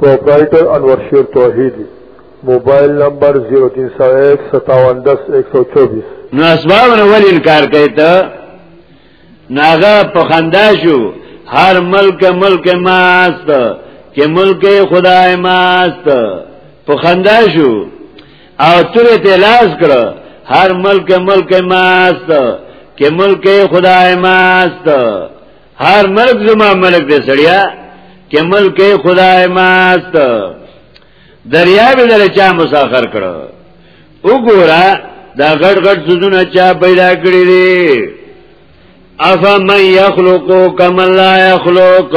پروپرائیٹر انور شیر توحیدی موبایل نمبر 03015710124 نو اسباب نه ول انکار کوي ته ناغه په خندا شو هر ملک ملک ماست کې ملک خدای ماست په خندا شو او تر ته لاس کړ هر ملک ملک ماست کې ملک خدای ماست هر ملک زما ملک دې سړیا کې ملک خدای ماست دریا به در چا مسافر کړو وګوره دا غټ غټ سوزونه چا پیدا کړی دي افا من یخلقو کمن لا یخلق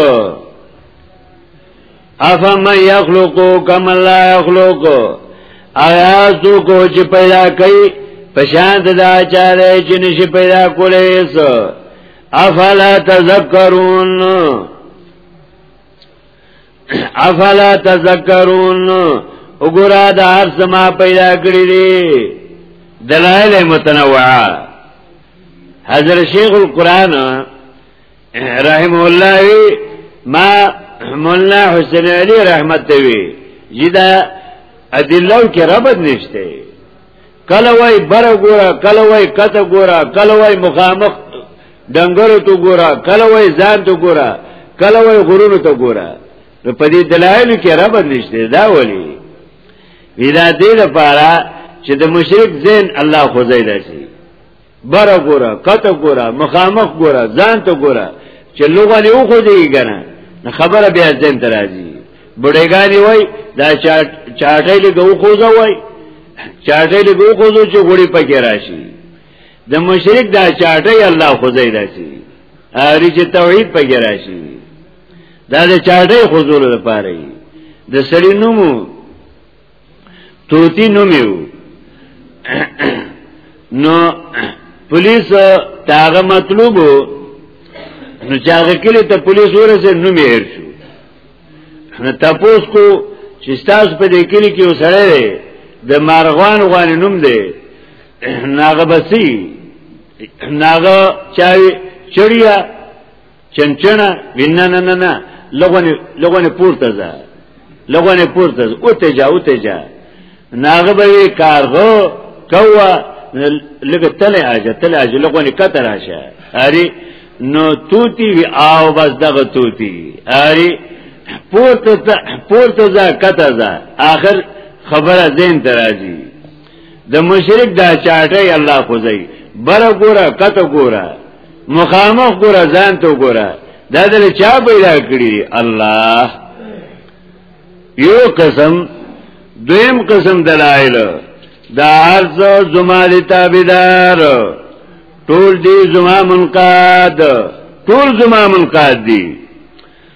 افا من یخلقو کمن لا یخلق آیا سو کو چې پیدا کړي پشان دا چاره چې نشي پیدا کولای سو افلا تذکرون افلا تذکرون وګوره دا هر سما پیدا کړی دی دلایل متنوعه حضرت شیخ القران رحم الله ما مولانا حسین علی رحمت وی جدا ادلو کې ربط نشته کله وای بر ګورا کله وای کته ګورا کله وای مخامخ دنګرو ته ګورا کله وای ځان ته ګورا کله وای غرونو ته ګورا نو په دې دلایل کې رب نشته دا ولی ویدا دې لپاره چې د مشرک زین الله خو زیدا شي بره ګوره کته ګوره مخامخ ګوره ځان ته ګوره چې لوګه له خو دی کنه خبره بیا ځین ته راځي بډېګانی وای دا چاټې له ګو خو ځا وای چاټې له ګو خو ځو چې غوړي پکې راشي د مشرک دا چاټې الله خو ځای راشي اوري چې توحید پکې راشي دا د چاټې خو ځول لپاره د سړی نومو توتی نومیو نو پولیس تاغه مطلوبو نو چاغه کلی ته پولیس ورسه نو مهر شو نو تاسو کو چې تاسو په دې کلی کې وسړی د مارغوان غوان نوم دی ناغه بسی ناغه چاوي چړیا چنچنه وینا نه نه نه لغونه لغونه پورته ځه لغونه پورته ځه او ته جا او ته جا ناغه به کارغو کوا لګ تل اجه تل اجه لغونه کتر اشه اری نو توتی وی آو بس دغه توتی اری پورته پورته ځه کته ځه اخر خبره زین تراځي د مشرک دا چاټي الله خوځي بر ګوره کت ګوره مخامخ ګوره ځان ته ګوره دا دل چا پیدا کړی الله یو قسم دویم قسم دلایل دا عرض زما دی تابیدار ټول دی زما منقاد ټول زما منقاد دی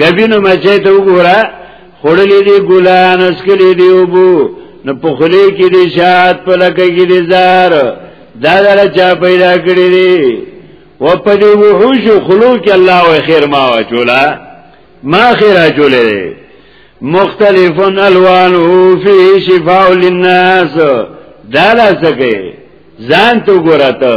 ګبینو مچې ته وګوره خړلې دي ګلان اسکلې دي وبو نو په خلې کې دي شات په لکه کې دي زار دا دل چا پیدا کړی دي و په دې وحوش خلو کې الله او خیر ما واچولا ما خیر اچولې مختلف الوان فی شفاء للناس دا لاسکه ځان تو ګورته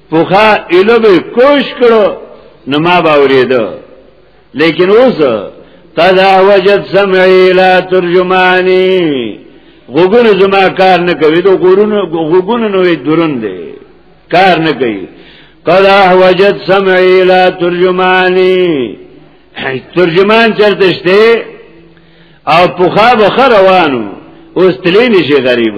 پوخا ایلو به کوش کړو نو ما باوریدو لیکن اوس قد وجد سمعی لا ترجمانی غوګون زما کار نه کوي دو غورونو غوګون نو درون دی کار نه کوي قد وجد سمعی لا ترجمانی ترجمان چرته شته او پوخا به روانو اوس تللی شي غریب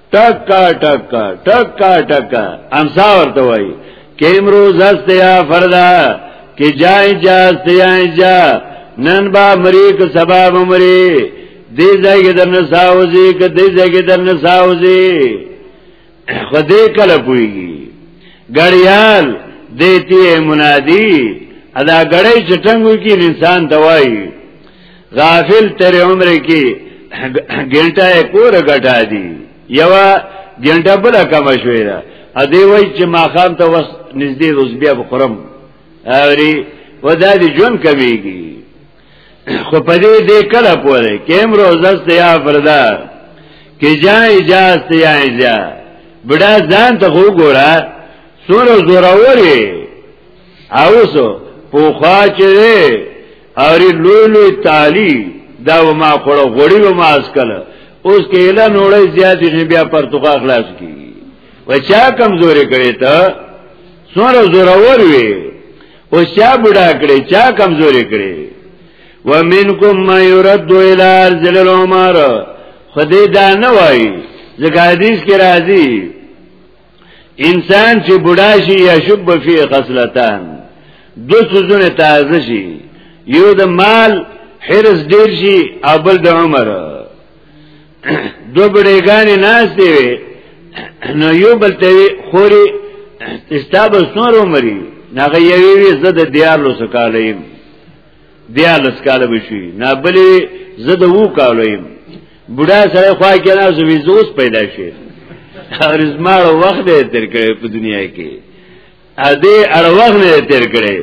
ټکا ټکا ټکا ټکا امسا ورته وای کې امروز است یا فردا کې جای جا است یا جا نن با مری کو سبا مری دې ځای کې درن ساوځي کې دې ځای کې درن ساوځي خو دې کله پويږي ګړیال دیتی منادی ادا ګړی چټنګو کې انسان دوای غافل تر عمر کې ګنټه کور غټا دي یو ګنټه بل کم شوې ده ا دې وای چې ما خام ته وس نږدې روز بیا بخرم اوري ودا دې جون کويږي خو په دې دې کله پوره کیم روزه سیا فردا کې جا اجازه سیا اجازه بڑا ځان ته وګوره سور زوروري اوسو پوخا چې اری لوی لوی تالی دا و ما خوړه غوړی و ما اسکل اوس کې اله نوړې زیات شي بیا پرتګا خلاص کی و چا کمزوري کړي ته سره زورور وي او چا بډا کړي چا کمزوري کړي ومنکم ما يرد الى ارض العمر خدای دا نه وای ځکه حدیث کې راځي انسان چې بوډا شي یا شب فی خصلتان دو سوزونه تازه شي یو د مال حرس ډیر شي او بل د عمر دو بډېګانې ناس دی نو یو بل ته خوري استاب سنور عمرې نغه یوی وی زده دیار لو سکالیم بیا لسکاله بشي نه بلې زه د وو کالو يم بوډا سره خوا کې نه زوی زوس پیدا شي ارزمار وخت یې تیر کړی په دنیا کې ا دې اړ وخت یې تیر کړی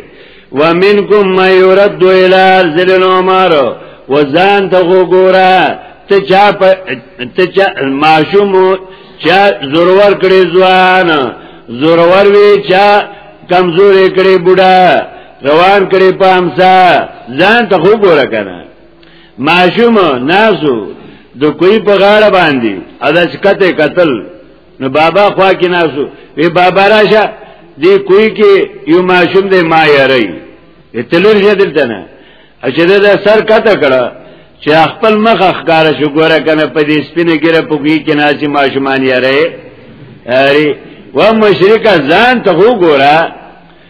ومنکم ما يرد الى ذل العمر وزان ته وګوره ته چا ته چا ماشوم چا زورور کړی ځوان زورور وی چا کمزورې کړی بوډا روان کړي په امسا ځان ته خو ګوره کنه ماشوم نازو د کوی په غاړه باندې ادا شکته قتل نو بابا خوا کې نازو وی بابا راشه دی کوی کې یو ماشوم دې ما یاري اتلور شه دلته نه چې دا سر کته کړه چې خپل مخ ښکار شو ګوره کنه په دې سپینه ګره په کوی کې ناشي ماشومان یاري اری و مشرک ځان ته وګوره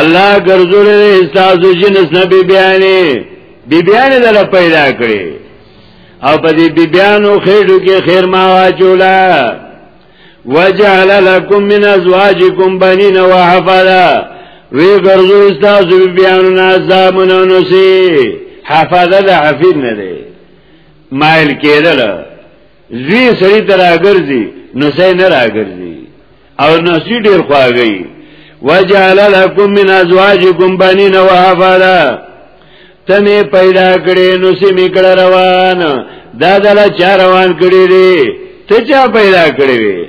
الله ګرځولې استاسو جنس نه بی بیانې بی بیانې دل پیدا کړې او په دې بی بیانو خېټو کې خیر ما واچولا وجعل لكم من ازواجكم بنين وحفظا وی ګرځو استاسو بی بیانو نه زامن او نسی حفظا د حفظ نه دی مایل کېدل زوی سړی تر اگرځي نو سې نه راګرځي او نسی ډیر خواږی وجعل لكم من ازواجكم بنين وحفظا تنه پیدا کړي نو سیمې کړه روان دا دل چا روان کړي دي ته چا پیدا کړي وي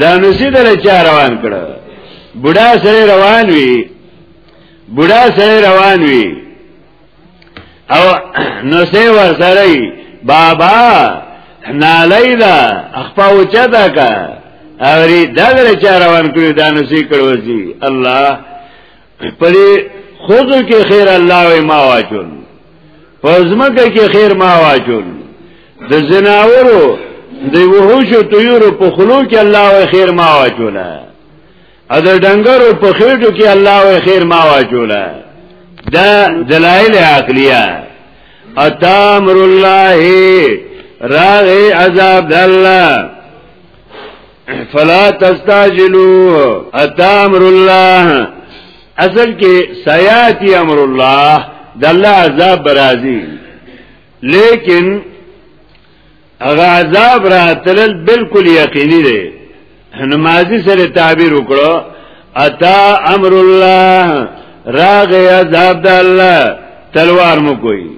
دا نو سې دل چا روان کړه بوډا سره روان وي بوډا سره روان وي او نسه ورسره بابا نالی دا اخپا اوچا دا که اوری دا در چا روان کړی دا نسی کړو سی الله پدې خودو کې خیر الله وی ما واچون پزمکه کې خیر ما واچون د زناورو د وحوش او طيور په خلو کې الله وی خیر ما واچونه ا د ډنګرو په خېټو کې الله او خیر ما واچولا دا دلایل عقلیه اتامر الله راغ عذاب د الله فلا تستاجلو اتامر الله اصل کې سیاتی امر الله د الله عذاب برازي لیکن هغه عذاب راتلل بالکل یقیني دی نمازی سره تعبیر وکړو اتا امر الله راغ عذاب د الله تلوار مو کوي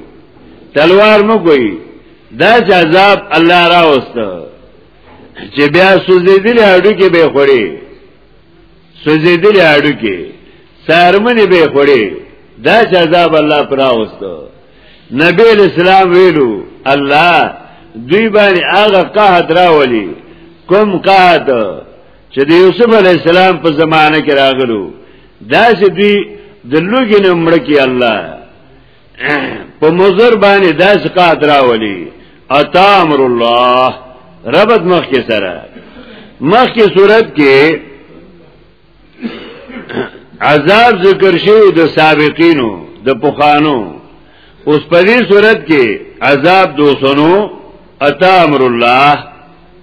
تلوار مو کوي دا چې عذاب الله راوست چې بیا سوزیدلی هډو کې به خوري سوزیدل اړو کې سارمنې به خوري دا چې عذاب الله پر راوستو نبی اسلام ویلو الله دوی باندې هغه قحط راولي کوم قحط چې د یوسف علی السلام په زمانه کې راغلو دا چې دوی د لوګي نه مړ کی الله په مزر باندې داس قادر اولی اتامر الله ربط مخ کې سره مخ کې صورت کې عذاب ذکر شوی د سابقینو د پخانو اوس په دې صورت کې عذاب دوسنو اتامر الله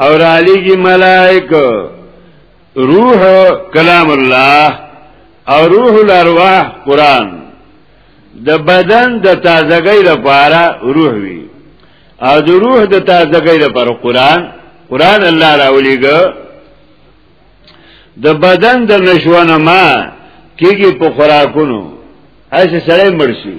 او را لګي ملائک روح کلام الله او روح الارواح قران د بدن د تازګۍ لپاره روح وي او د روح د تازګۍ لپاره قران قران الله راولېګو د بدن د نشوانه ما کیږي په خوراکونو هسه سړی مرشي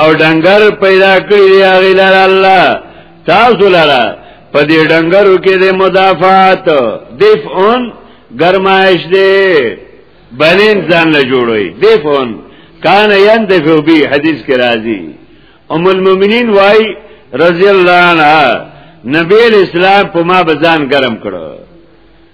او ډنګر پیدا کړی دی هغه لار الله تاسو لاره په دې ډنګرو کې د مدافعات دفعون گرمایش دی بنین ځان له جوړوي دفعون کان یندفع بی حدیث کې راځي ام المؤمنین وای رضی الله عنها نبی اسلام په ما بزان گرم کړو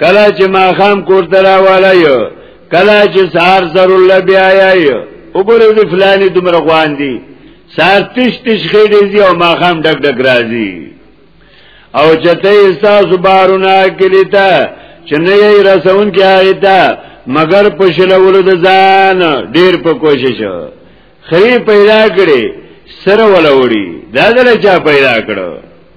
کلا چې ما خام کور ترا والا یو کلا چې سار زر الله بیا یو وګوره د فلانی دومره غوان دي سار تش تش خېډې دي او ما خام ډک ډک راځي او چته احساس بارونه کلیتا چې نه یې رسون کې آیتا مگر پښلولو د ځان ډیر په کوشش خری پیدا کړي سره ولوړي دا دل چا پیدا کړو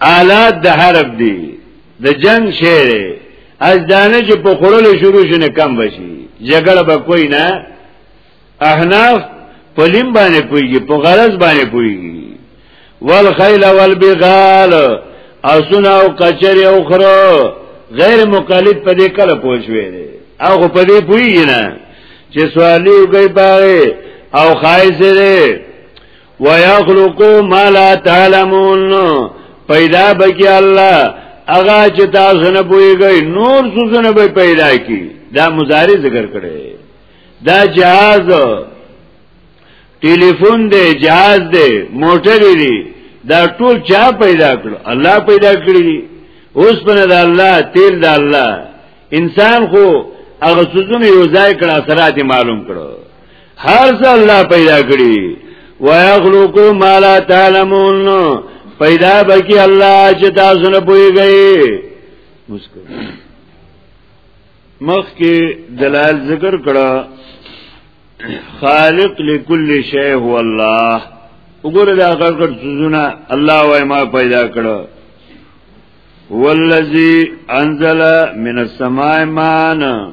آلات د حرب دی د جنگ شعر از دانه چې په خورلو شروع شنه کم بشي جګړه به کوی نه احناف په لیم باندې پویږي په غرض باندې پویږي والخیل والبغال اسنا او کچر او خرو غیر مقلد په دې کله پوښوي او په دې پویږي نه چې سوالی وګي باغې او خایسه ويخلقو ما لا تعلمون پیدا بکی الله اغا چې تاسو نه پويږئ نور څه نه به پیدا کی دا مضارع ذکر کړي دا جهاز ټلیفون دی جهاز دی موټر دی دا ټول چا پیدا کړ الله پیدا کړی دی اوس په د الله تیل د الله انسان خو هغه سوزونه یو ځای کړه اثرات معلوم کړو هر څه الله پیدا کړی ويخلقو ما لا تعلمون پیدا بکی الله چې تاسو نه پويږئ مسکو مخ کې دلال ذکر کړه خالق لكل شيء هو الله وګوره دا غړغړ سوزونه الله وای ما پیدا کړه والذي انزل من السماء ماء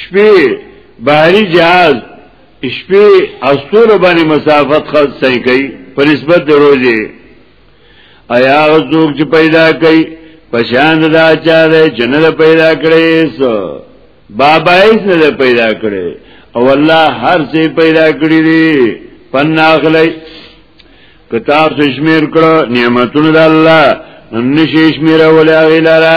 شپې بحری جهاز شپې استور باندې مسافت خط صحیح کوي په نسبت د روزي ایا څوک چې پیدا کوي پشان دا چا ده چې نه پیدا کړي سو بابا یې نه پیدا کړي او الله هر څه پیدا کړی دی پناخلی کتاب شمیر کړه نعمتونه د الله نشي شمیر ولا غیلاره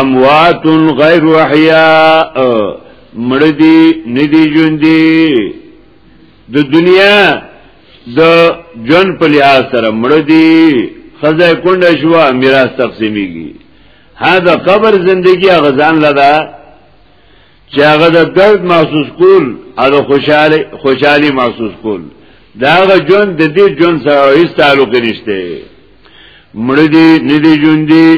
اموات غیر احیاء مړدی ندی ژوندې د دنیا د جون په لحاظ سره مړدی خزه کونډه شو میراث تقسیمیږي هدا قبر زندگی غزان لدا چې هغه د درد محسوس کول او خوشاله خوشحالي محسوس کول دا هغه ژوند د دې ژوند سره هیڅ تعلق نشته مړ دي نه دي ژوند دي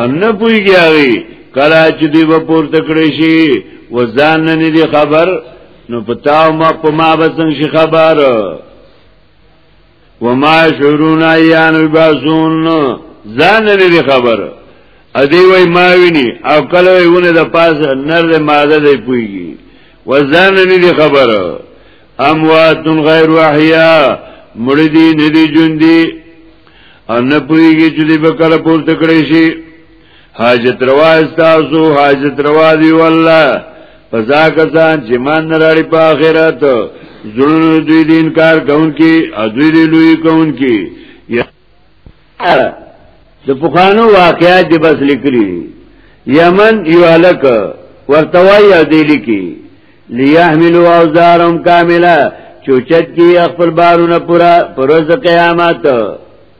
ان نه پويږي هغه کله چې دی په پورته کړی شي و ځان نه دي خبر نو پتاو ما په ما بسنګ شي خبر وما شعرون ایان یبعثون ځان نه دی خبر ا دی وای ما ویني او کله ویونه د پاس نر د ماده دی پویږي و ځان نه دی خبر اموات غیر احیا مړدی ندی ژوندۍ ان پویږي چې دی به کله پورته کړی شي حاجت روا استاسو حاجت روا دی والله پزا کسان چې مان نراړي په آخرت زړه دوی دین کار کون کی او دوی دی لوی کون کی د پخوانو واقعات دی بس لیکلی یمن یو الک ورتوای او دی لیکي لیحملوا اوزارهم کامله چوچت کی خپل بارونه پورا پروز قیامت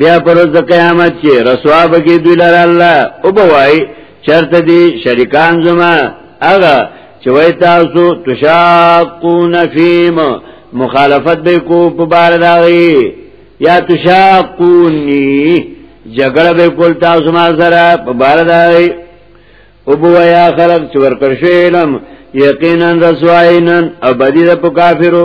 بیا پر ورځ قیامت چې رسوا بګی دوی لره الله او بوای چرته دي شریکان زما هغه چې وای تاسو تشاقون فیم مخالفت به کو په بار داغي یا تشاقونی جګړه به کول تاسو ما سره په بار داغي او بویا خلق چې ورکر شوی علم یقینا رسواینا ابدی د کافرو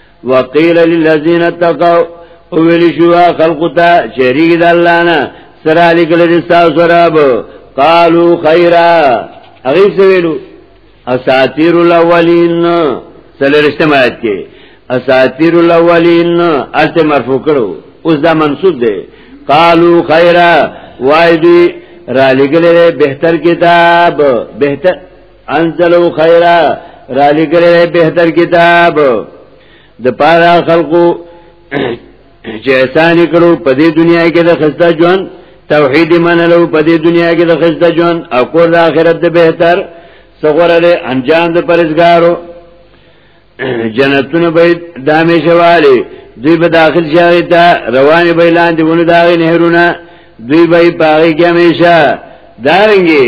وقیل للذین اتقوا اویل شو خلق ته شریک د الله نه سره لیکل دي تاسو رب قالو خیرا هغه سویلو اساطیر الاولین سلرشتم آیت کې اساطیر الاولین الته مرفوع کړو اوس دا منصوب دی قالو خیرا وای دی را لګلې بهتر کتاب بهتر انزلو خیرا را لګره بهتر کتاب د پاره خلقو چې احسان کړو په دې دنیا کې د خسته ژوند توحید منلو په دې دنیا کې د خسته ژوند او کور د آخرت د بهتر سغوره له انجام د پرزګارو جنتونه به دامه شواله دوی به داخل شي ته روان به لاندې ونه داغي نهرونه دوی به پاره کې همیشه دارنګي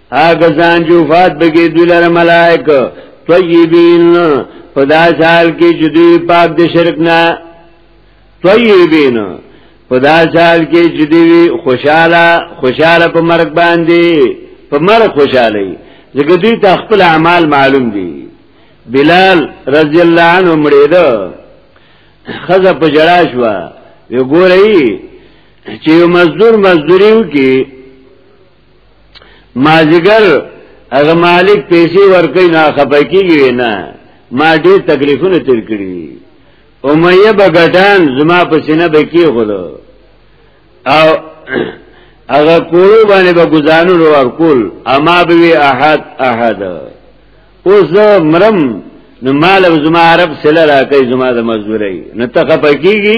هغه ځان جو فات بګي دلر ملائک طیبین په دا سال کې چې دوی پاک د شرک نه طیبین په دا سال کې چې دوی خوشاله خوشاله په مرګ باندې په مرګ خوشاله ځکه دوی ته خپل اعمال معلوم دي بلال رضی الله عنه مړېده خزه په جړا شو وی ګورئ چې مزدور مزدوریو کې مازیګر هغه مالک پیسې ورکړي نه خپای کیږي نه ما ډېر تکلیفونه تیر کړی امیه بغټان زما په سینه به کې غلو او هغه کولو باندې به گزانو ور کول اما به احد احد اوس مرم نو مال زما عرب سره راکې زما د مزدوري نو تخه پکېږي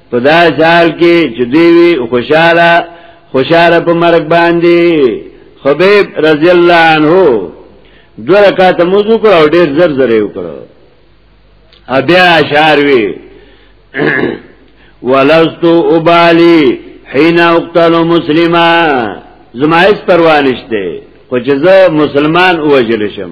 په دا حال کې چې دوی وي خوشاله خوشاله په مرګ باندې خبيب رضی الله عنه دو رکعات موضوع کړ او ډېر زر زر یې وکړ بیا اشعار وی ولست ابالی حين اقتل مسلما زما هیڅ پروا نشته خو چې زه مسلمان وجل شم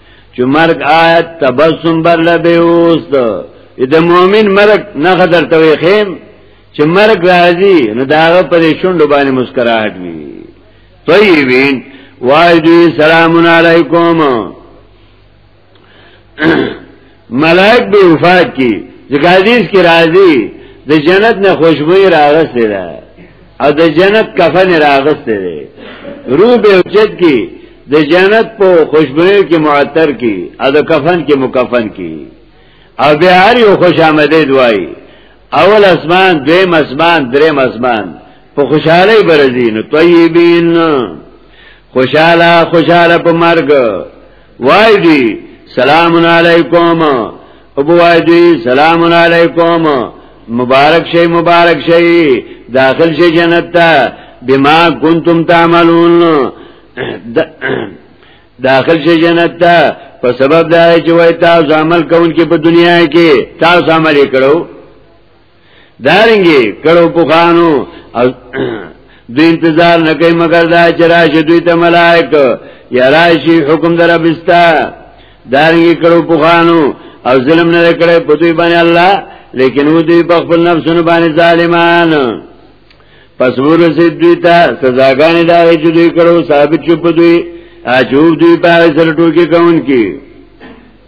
چې مرګ آیت تبسم بر لبه اوس ده د مؤمن مرګ نه قدر توي خیم چې مرګ راځي نو داغه پر شوند باندې مسکراهټ وي طیبین وای دوی سلام علیکم ملائک به وفات کی ځکه حدیث کې راځي د جنت نه خوشبوئی راغسته ده او د جنت کفن راغسته ده روح به اوچت کی د جنت په خوشبوئی کې معطر کی او د کفن کې مکفن کی او به هر یو خوش آمده دوای اول اسمان دویم اسمان دریم اسمان په خوشحاله برزین طیبین خوشاله خوشاله په مرګ وای دی سلام علیکم ابو وای دی سلام علیکم مبارک شي مبارک شي داخل شي جنت ته بما کنتم تعملون داخل شي جنت ته په سبب دا چې وای تاسو عمل کوونکې په دنیا کې تاسو عمل کړو دارنګي کړو پوخانو او د انتظار نه کوي مگر دا چې راشي دوی ته ملائک یا راشي حکم در بستا دارنګي کړو پوخانو او ظلم نه کړي په دوی باندې الله لیکن و دوی په خپل نفسونو باندې ظالمان پس ورسې دوی ته سزاګانې دا چې دوی کړو ثابت شو په دوی اجوب دوی په سر ټوکی کون کی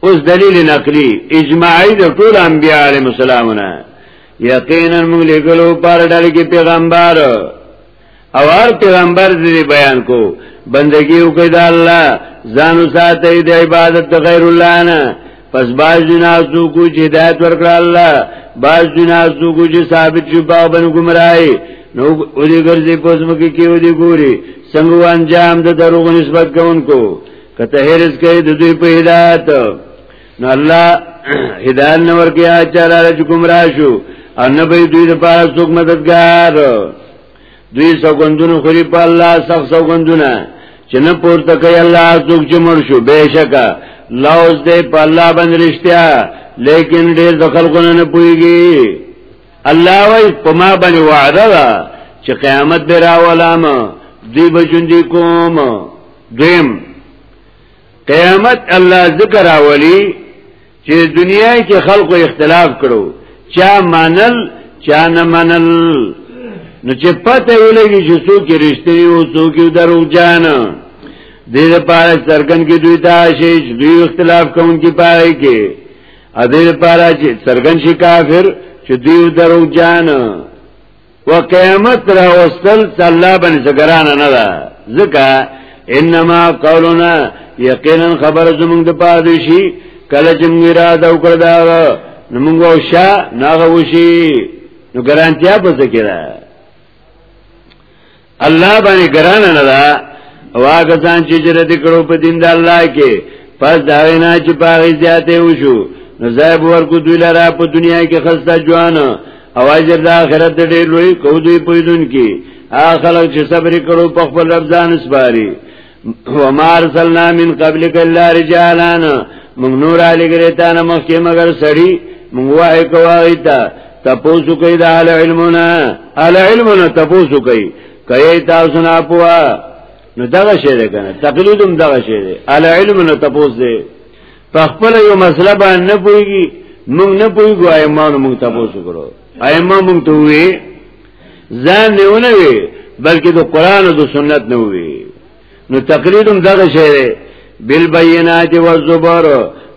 اوس دلیل نقلی اجماعی د ټول انبیاء علیهم السلامونه یقینا موږ لګلو پر ډول کې پیغمبر او هر پیغمبر دې بیان کو بندگی وکړه د الله ځان ساتي د عبادت د غیر الله نه پس باز جنازو کو چې هدایت ورکړه الله باز جنازو کو چې ثابت شو په بن گمراهي نو او دې ګرځي پوزمکه کې او دې ګوري څنګه انجام د دروغ نسبت کوونکو کته هرز کوي د دوی په هدایت نو الله هدایت نور کې اچار را چې گمراه شو او نه به دوی د پاره څوک مددگار دوی سګوندونو خوري په الله سخت سګوندونه چې نه پورته کوي الله څوک چې مړ شو بهشکه لوز دې په الله باندې رښتیا لیکن ډېر د خلکونه نه پويږي الله وای په ما باندې وعده ده چې قیامت به راولم دوی بچوندې کوم دویم قیامت الله ذکر اولی چې دنیا کې خلکو اختلاف کړو چا منل چا نه منل نو چې پته ولګي چې څوک رښتینی او څوک دروغجن دې لپاره سرګن کې دوی ته شي چې دوی اختلاف کوونکي پاره کې ا دې لپاره چې سرګن شي کافر چې دوی دروغجن و قیامت را وستل چې الله باندې څګرانه نه ده ځکه انما قولنا یقینا خبر زمونږ د پاره شي کله چې موږ را دا وکړ دا نو موږ وشا ناغه وشي نو ګرانتیا پته کړه الله باندې ګران نه ده واګه ځان چې جرت کړو په دین د الله کې پس دا وینا چې پاغي زیاته وشو نو زاب ورکو دوی لاره په دنیا کې خسته جوان او اجر د آخرت ډېر لوی کو دوی پویدون کې اخلک چې صبر کړو په خپل رب ځان سپاري وما ارسلنا من قبلك الا رجالا موږ نور علی ګریتا نه مخکې مگر سړی موږ وای کوي تا تاسو کوي د اهل علمنا اهل علمنا تاسو کوي کوي تاسو نه پوا نو دغه شی ده کنه تقلید هم دغه شی ده اهل علمنا تاسو دې په خپل یو مسله باندې نه پويږي موږ نه پويګو ایمان موږ تاسو کړو ایمان موږ ته وی ځان نه ونوي بلکې د قران او د سنت نه وي نو تقلید هم دغه شی دی بل بینات و زبر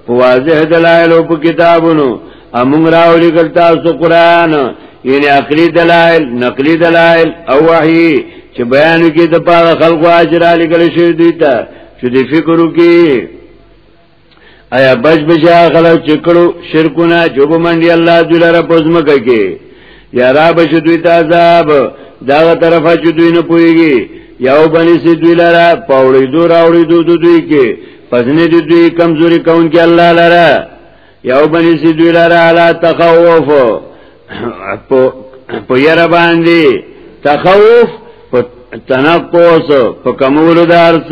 په واضح دلایل او په کتابونو امون راولي ګلتا سو قران یعنی عقلی دلائل نقلی دلائل او وحی چې بیان کې د پاره خلقو اجر علی کله شي دوی ته چې د فکرو کې ایا بچ بچا غلو چکړو شرکونه جوب منډي الله دې لره پزمکه کې یا را بچ دوی ته عذاب داغه طرفه چې دوی نه پويږي یو بنی سي دوی لره پاوړې دو راوړې دو دوی کې پزنه دې دوی کمزوري کون کې الله لره یو بنی سي دوی لره علا تخوف په ير باندې تخوف په تنقص په کمولو دارڅ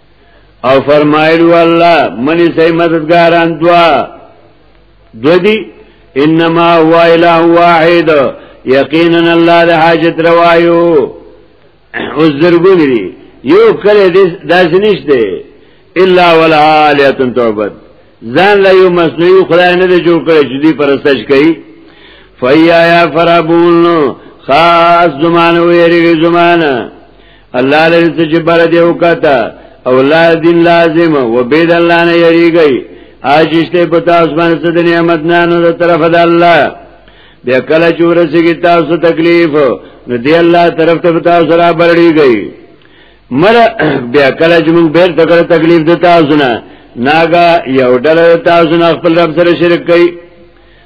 او فرمایل والله منی سي مددګاران دوا دو دي انما هو اله واحد یقینا الله د حاجت روایو او زرګون دي یو کله داس نشته الا ولا الیه تعبد ځان له یو مصنوعي خدای نه جوړ کړی چې دی پرستش کوي فیا یا فرابون خاص زمانه ویری زمانه الله لري څه چې بر دی وکاته او لا دین لازم و بيد الله نه یریږي اجشته په تاسو باندې څه د نعمت نه نو د طرف د الله بیا کله چې ورسېږي تاسو تکلیف نو دی الله طرف ته تاسو را برړيږي مر بیا کله چې موږ بیر تکړه تکلیف د تاسو نه ناګه یو ډله تاسو نه خپل رب سره شرک کوي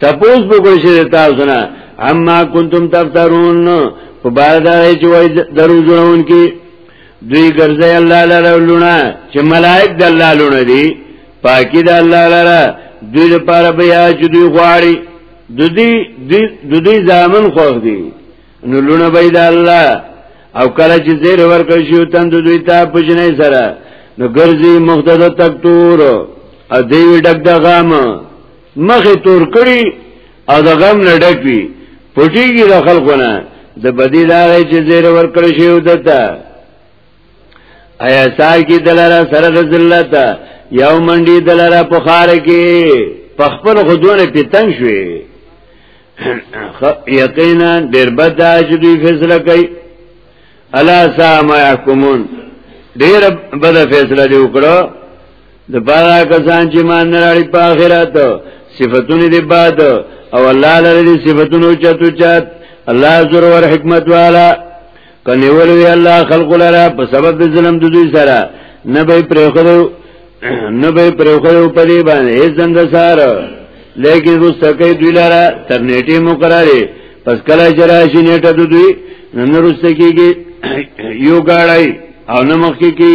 تپوس بکل شده تاسونا اما کنتم تفترون په بار دا چې وای درو جوړون کې دوی ګرځي الله لاره لونه چې ملائک د الله لونه دي پاکي د الله لاره دوی لپاره بیا چې دوی غواړي د دې د دې ځامن خو دي نو لونه به د الله او کله چې زیر ورکړ شو تند دوی ته پښنه سره نو ګرځي مقتدی تکتور ا دې ډک د غامه مخه تور کړی او د غم نه ډک وي پټیږي د خلقونه د بدی لارې چې زیر ور کړی شی ودته ایا سار کی دلارا سر د ذلت یو منډي دلارا په خار کې پخپل خودونه پیتنګ شوي یقینا ډیر بد دا چې دوی فیصله کوي الا سا ما يحكمون ډیر بد فیصله دی وکړو د بارا کسان چې مان نه راړي په آخرت صفاتونه دي باد او الله لري دي صفاتونه چتو چت الله زور ور حکمت والا کني ولوي الله خلق لرا په سبب ظلم د دوی سره نه به پرخرو نه به پرخرو په دې باندې هیڅ زند سار لیکن روز تکي دوی لرا تر نیټه مقرره پس کله جرا شي نیټه د دوی نن روز تکيږي یو گاړای او نمخ کې کی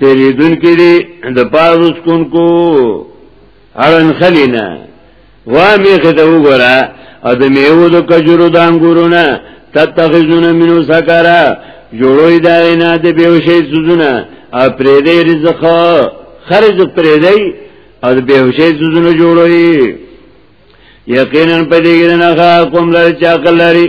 تیریدون کړي د پاروس کونکو اړن خلینا وا میخه ته وګوره او د میوه د کجورو د انګورونه تتخذون منو سکارا جوړوي دا نه د بیوشي سوزونه او پرې دې رزق خرج پرې دې او د بیوشي سوزونه جوړوي یقینا په دې کې نه کوم لري چې عقل لري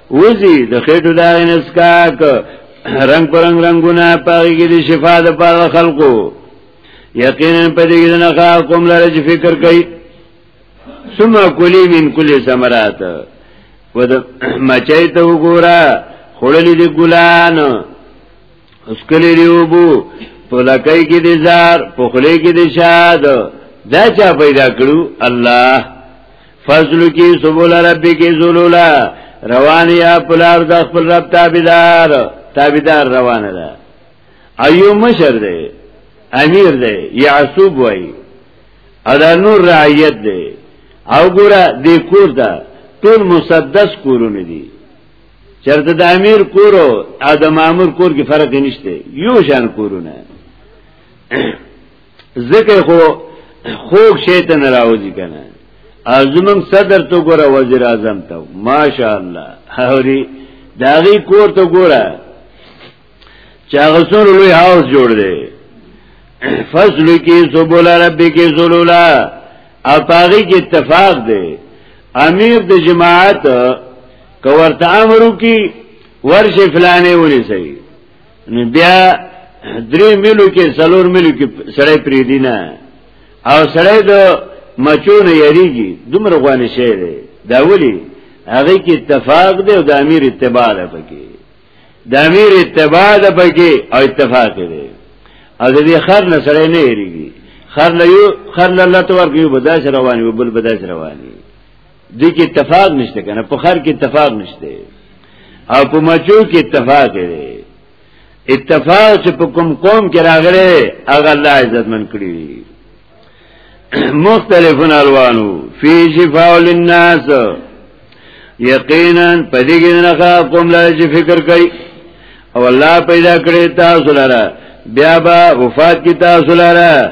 وزي د خېټو دا نسکاک رنگ پر رنگ رنگونه پاږي کې د شفا د پاره خلقو یقینا په دې کې نه کوم لاره چې فکر کوي ثم کلی من کل ثمرات ود مچای ته وګورا خړلې دي ګلان اسکلې ریوبو په لکای کې دي زار په خلې کې دي شاد دا چا پیدا کړو الله فضل کی سبول ربی کی زلولا روانی یا پلار د خپل رب تابیدار تابیدار روانه ده ایو مشر ده امیر ده یعصوب وای ادا نور رعیت ده او ګوره د کور ده ټول مسدس کورونه دي چرته د امیر کور او د مامور کور کې فرق نشته یو شان کورونه ځکه خو خوږ شی ته نه راوځي کنه ازمن صدر ته ګوره وزیر اعظم ته ماشاء الله هوري داغي کور ته ګوره چا غسور لوی هاوس جوړ دی فصل کې سبول رب کې زلولا او پاغي کې اتفاق دی امیر د جماعت کورته امرو کې ورشه فلانه ونی سي بیا درې ملو کې څلور ملو کې سړی پری دی نه او سړی د مچونه یریږي دومره غوانه شی دی دا ولی هغه کې اتفاق دی او د امیر اتباع ده پکې د امیر اتباع ده پکې او اتفاق دی او د دې خر نه سړی نه یریږي خر له یو خر له الله تبارک یو بداس رواني وبل بداس رواني دې کې اتفاق نشته کنه په خر کې اتفاق نشته او په مچو کې اتفاق دی اتفاق چې په کوم قوم کې راغله هغه الله عزت من کړی مختلفون الوانو فی شفاء للناس یقینا پدې کې نه قوم لا چې فکر کوي او الله پیدا کړی تاسو لاره بیا به وفات کی تاسو لاره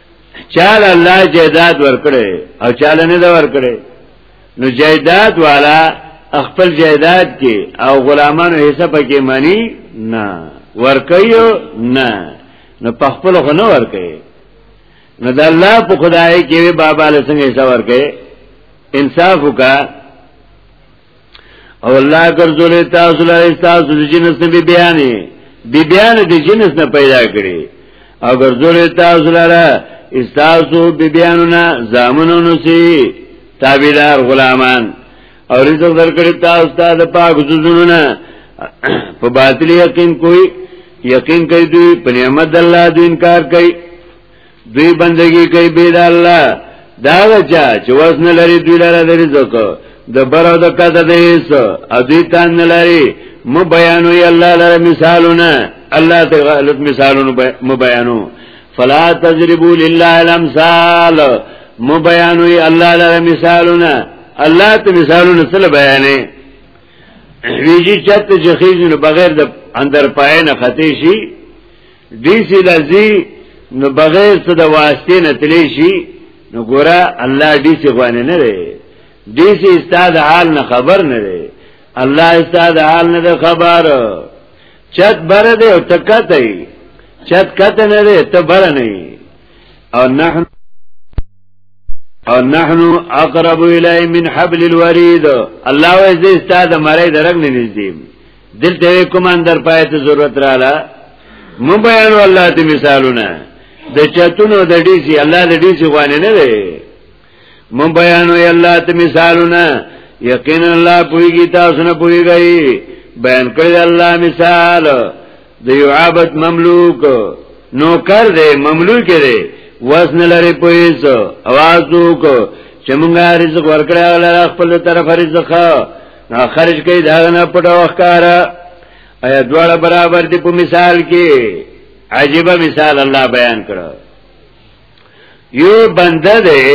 چاله الله جیداد ورکړي او چاله نه دا ورکړي نو جیداد والا خپل جیداد کې او غلامانو حصہ پکې مانی نه ورکيو نه نو په خپل خو نه ورکي نو د الله په خدای کې بابا له څنګه حصہ ورکي انصاف وکړه او الله ګرځولې تاسو له تاسو د جنس نه بی بیانې بی بیان د جنس نه پیدا کړي او ګرځولې تاسو لاره استاسو بی بیانونه زامنو نسی تابعدار غلامان او رزق درکړي تاسو ته د پاک زونه نه په باطل یقین کوئی یقین کوي دوی په نعمت الله د انکار کوي دوی بندگی کوي بيد الله دا وجه چې وس نه لري دوی لاره د رزق د بر او د کده د هیڅ او دوی تان نه لري مو بیانو ی الله لره مثالونه الله ته غلط مثالونه مو بیانو فلا تجربوا لله الامثال مو بیانو ی الله لره مثالونه الله ته مثالونه سره بیانې ویجی چت چې خېزونه بغیر د اندر پای نه خطې شي دې چې لذي نو بغیر څه د واسطې نه تلې شي نو ګوره الله دې څه غوانه نه دی دې چې استاد حال نه خبر نه دی الله استاد حال نه خبر چت بر دې او تکت ای چت کت نه دې ته بر نه او نحن او نحن اقرب الی من حبل الورید الله وې دې استاد مړې درګ نه نږدې دلته کوم اندر پایت ضرورت رااله مون بیانو الله دې مثالونه د چتونو د ډیسی الله د ډیسی غوانه نه دی مون بیانو الله دې مثالونه یقینا الله پویږي تاسو نه پویږي بیان کړی الله مثال د یو عبادت مملوک نوکر دی مملوک دی وزن لري پویس اواز وک چې مونږه رزق ورکړی الله خپل طرف رزق نه خرج کوي دا نه پټه وخاره ایا دواړه برابر دي په مثال کې عجیب مثال الله بیان کړو یو بنده دی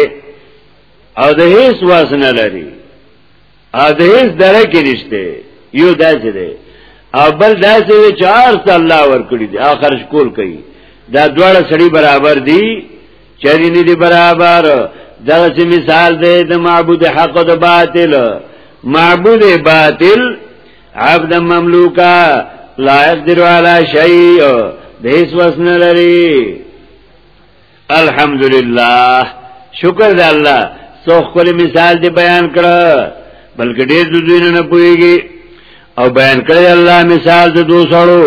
او د هیڅ واس نه لري او د هیڅ درک نشته یو داسې دی او بل داسې دی چې ارث الله ورکړي دي اخر شکول کوي دا دواړه سړي برابر دي چری نه دی برابر دغه چې مثال دی د معبود حق او د باطل معبود باطل عبد مملوکا لا يقدر على شيء د هیڅ وس نه لري الحمدلله شکر دی الله څو خپل مثال دی بیان کړ بلکې ډېر د دوی نه پويږي او بیان کړی الله مثال د دوه سړو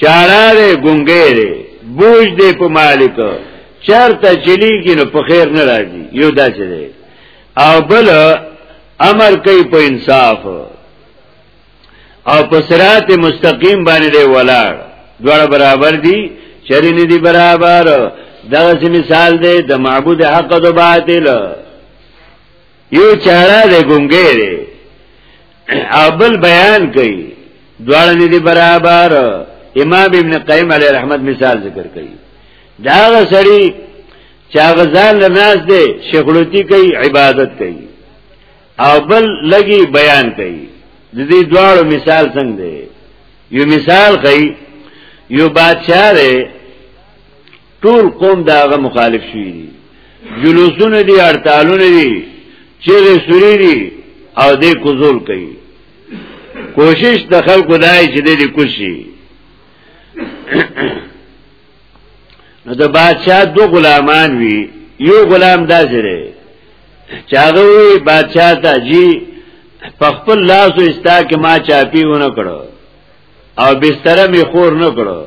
چارا دی ګونګې دی بوج دی په مالک چرته چلیږي نو په خیر نه راځي یو داسې دی او بل امر کوي په انصاف او په صراط مستقیم باندې دی ولاړ دواړه برابر دي چری نه دي برابر دغه مثال دی د معبود حق او باطل یو چاره دی ګونګې دی ابل بیان کوي دواړه نه دي برابر امام ابن قیم علیه رحمت مثال ذکر کوي دا غسړي چا غزان لناس دي شغلوتی کوي عبادت کوي او بل لګي بیان کوي د دې دواړو مثال څنګه دی یو مثال کوي یو بادشاہ دی ټول قوم داغه مخالف شوی دی جلوسونه دی اړتالونه دی چیغې سوری دی او دې کوزول کوي کوشش د خلکو دای چې دې کوشي نو د بادشاہ دو غلامان وی یو غلام داسې دی چاغه وی بادشاہ ته جی په خپل لاس او استا کې ما چاپیونه کړو او بستر می خور نه کړو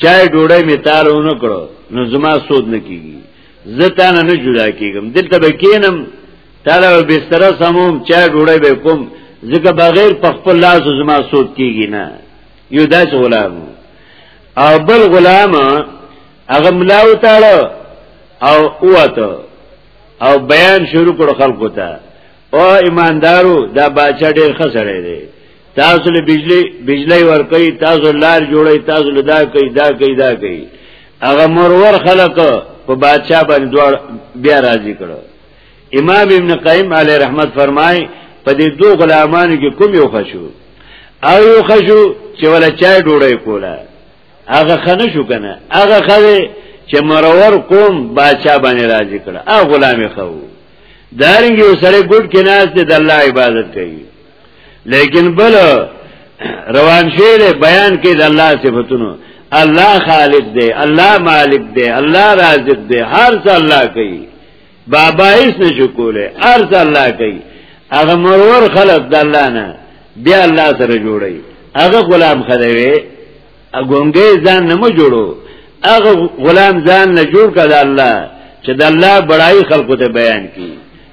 چای ډوړې می تارو نه کړو نو زما سود نه کیږي زه تا نه نه جدا کیږم دلته به کینم تاله بستر سموم چای ډوړې به کوم ځکه بغیر په خپل لاس زما سود کیږي نه یو داس غلام او بل غلام هغه ملاو تاړو او اوته او بیان شروع کړو خلکو ته او ایماندارو دا باچا ډیر خسړې دی تاسو له بجلی بجلی ور کوي تاسو لار جوړي تاسو له دا کوي دا کوي دا کوي هغه مرور خلق په بادشاہ باندې دوړ بیا راضي کړو امام ابن قیم علی رحمت فرمای په دې دوه غلامانو کې کوم یو خشو او یو خشو چې ولا چای ډوړی کوله هغه خنه شو کنه هغه خله چې مرور کوم بادشاہ باندې راضي کړه هغه غلامي خو دارنګ یو سره ګډ کې ناز دې د الله عبادت کوي لیکن بل روان شیر بیان کې د الله صفاتونو الله خالق دی الله مالک دی الله رازق دی هر څه الله کوي بابا هیڅ نشو کوله هر څه الله کوي هغه مرور خلق د الله نه بیا الله سره جوړي هغه غلام خدای اګونګې ځان نه مو جوړو هغه غلام ځان نه جوړ کړه الله چې د الله بڑای خلکو ته بیان کړي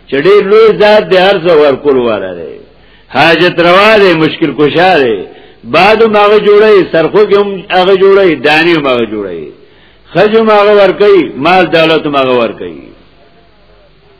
چې ډېر لوی ذات د هر څو ور کول واره دی حاجت روا دی مشکل کشا دی بعد ماغه جوړي سرخو کې هم هغه جوړي دانی هم هغه جوړي خجو ماغه ور کوي مال دولت ماغه ور کوي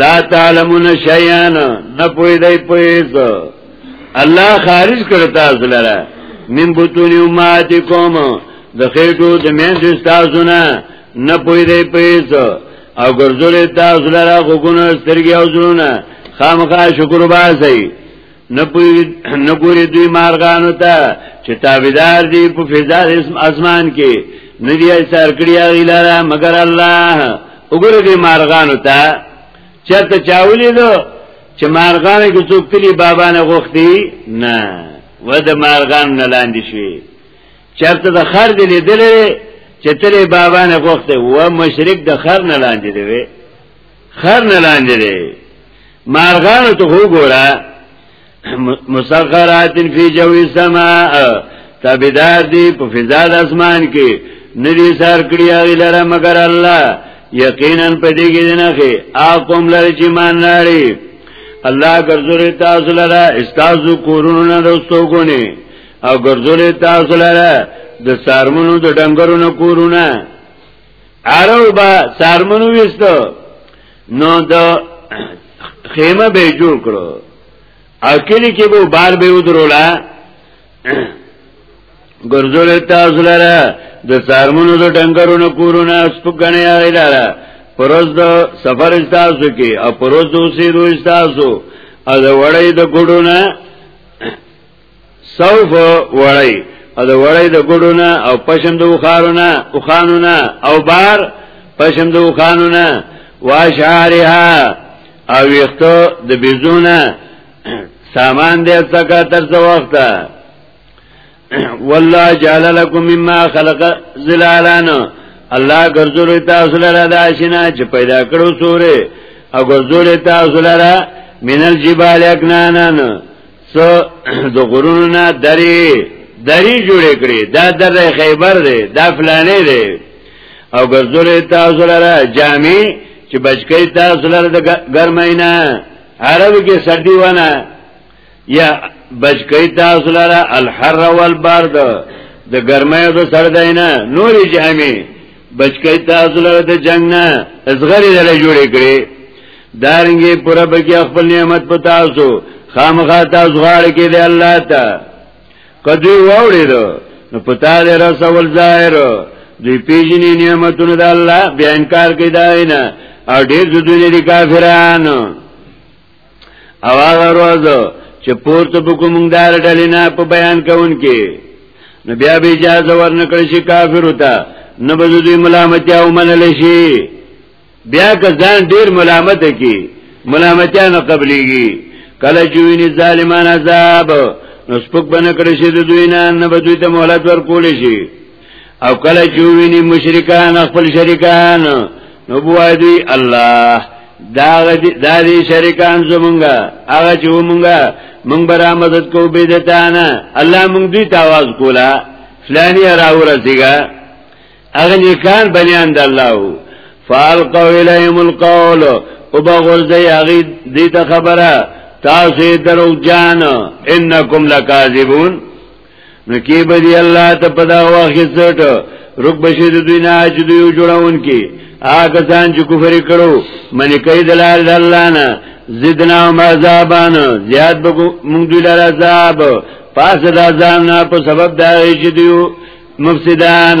لا تعلمون شیان نه پوی دی پویز الله خارج کړ تاسو لره من بطون امهاتکم د خېټو د مېندې تاسو نه نه پوی دی پویز او ګرځول تاسو لره غوګونو سترګې او زړونه خامخا شکر باسي نه ګوري دوی مارغانو ته چې تابعدار دي په فضا اسم اسمان کې نه دی سر کړی غیلاره مگر الله وګوره دې مارغانو ته چرته چاولې دو چې مارغانو کې څوک تلی بابا نه غوښتي نه و د مارغان نه لاندې شي چرته د خر دې لیدلې چې تلی بابا نه غوښته و مشرک د خر نه لاندې دی خر نه لاندې دی مارغانو ته وګوره مسخرات فی جو السما تابعدار دی په فضا د اسمان کې ندی سار کړی هغه لره مگر الله یقینا په دې کې نه کې اقوم لره چې مان ناری الله ګرځوري تاسو لره استاسو کورونو نه رسو غوني او ګرځوري تاسو لره د سارمونو د ډنګرونو کورونه عرب با سارمنو ویستو نو د خیمه به جوړ کړو او کلی کې به بار به ودرولا ګرځول تاسو لره د سارمنو د ډنګرونو کورونه سپګنې هغه لاره پروز د سفر تاسو کې او پروز د اوسې روز تاسو او د وړې د ګډونه صوف وړی او د وړی د ګډونه او پشم د وخارونه او خانونه او بار پشم د وخانونه واشعارها او ویختو د بيزونه سامان دې تکا تر څو وخت والله جعل لكم مما خلق ظلالان الله ګرځولې تاسو لره د آشنا چې پیدا کړو سورې او ګرځولې تاسو لره مینل جبال اکنانان سو د غرونو نه درې درې جوړ کړي دا درې خیبر دی دا فلانه دی او ګرځولې تاسو لره جامي چې بچکی تاسو لره د ګرمینا عرب کې سردی ونه یا بچکی تاسو لره الحر والبرد د ګرمۍ او د سردینا نورې جامي بچکی تاسو لره د جنگ نه ازغری دله جوړې کړې دارنګې پوره بګي خپل نعمت په تاسو خامخا تاسو غاړه کې دی الله ته کدی ووري دو نو پتا دې رسول ظاهر دوی پیژنې نعمتونه د الله بیا انکار کوي دا نه او ډېر ځدونې دي کافرانو او هغه روز چې پورته بکوم دار ډلینا په بیان کون کې نو بیا به اجازه ورنکړ شي کافر وتا نه به دوی ملامت او منل شي بیا که ځان ډیر ملامت کی ملامت نه قبليږي کله چې ویني ظالمان عذاب نو سپک بنکړ شي دوی نه نه به دوی ته مهلت ورکول شي او کله چوینی مشرکان خپل شرکان نو بوای دی الله دا دا دی شرکان زمونږه هغه چې مونږه مونږ برا مدد کو بدتانا الله مونږ دی تاواز کولا فلانی راور سیګه هغه نیکان بنیان د الله فالقوا الیهم القول وبغور دی هغه دی ته خبره تاسو درو جان انکم لکاذبون نو کې به دی الله ته په دا واخې څټ رک بشي د دوی نه چې دوی جوړون کې هغه ځان چې کفر کړو منی کوي د لار د الله نه زدنا ما عذابان زیاد به موږ دوی لار عذاب پاس د عذاب نه په سبب دا چې دوی مفسدان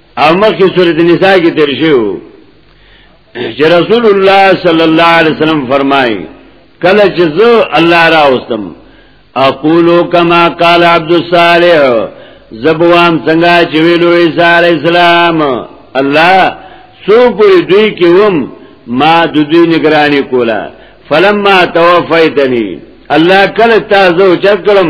او مخکې سورۃ النساء کې تیر شو چې رسول الله صلی الله علیه وسلم فرمایي کله چې زه الله را اوستم اقولو کما قال عبد الصالح زبوام څنګه چې ویلو عیسی علی السلام الله سو پوری دوی کې وم ما د دوی نگرانی کوله فلما توفیتنی الله کله تاسو چکلم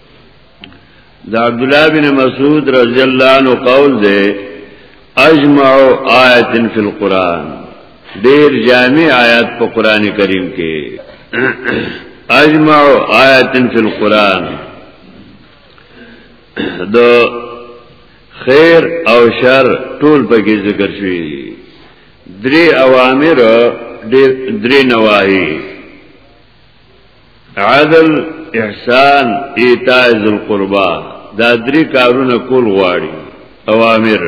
دا عبد الله بن مسعود رضی الله عنه قول دی اجمع آیت فی القرآن ډیر جامع آیات په قران کریم کې اجمع آیت فی القرآن د خیر او شر ټول په کې ذکر شوی درې اوامر درې نواهی عدل احسان ایتاء ذل قربا دا درې کارونه کول غواړي اوامر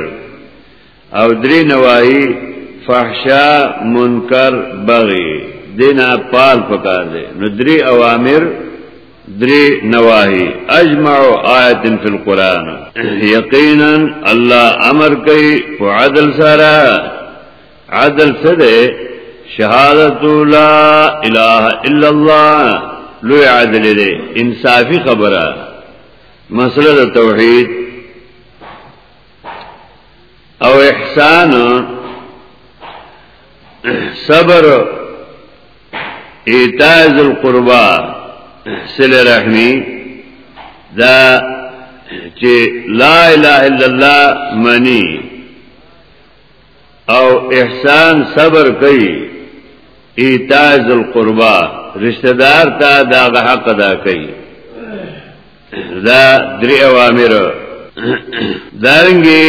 او درې نواهی فحشا منکر بغي دینا پال پکار دی نو درې اوامر درې نواهی اجمع آیات فی القران یقینا الله امر کوي په عدل سره عدل څه دی شهادت لا اله الا الله لوی عادل دی انصافی خبره مسله د توحید او احسان صبر ایتاء ذل قربا سل رحمی دا چې لا اله الا الله منی او احسان صبر کوي ایتاء ذل قربا رشتہ دار ته دا حق ادا کوي دا درې اوامر دارنګي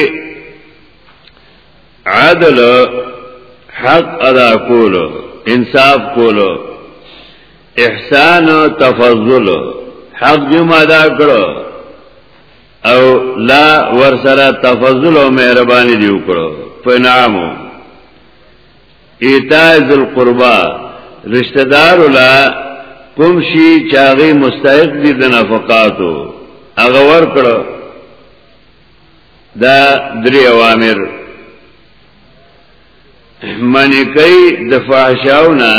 عادل حق ادا کولو انصاف کولو احسان او تفضل حق دې ما ادا کړو او لا ور سره تفضل او مهرباني دی وکړو پنامو ایتاء ذل قربا رشتہ دار ولا کوم شي چاغي مستحق دي د نفقاتو هغه ور کړو دا درې اوامر منی کوي د فحشاونه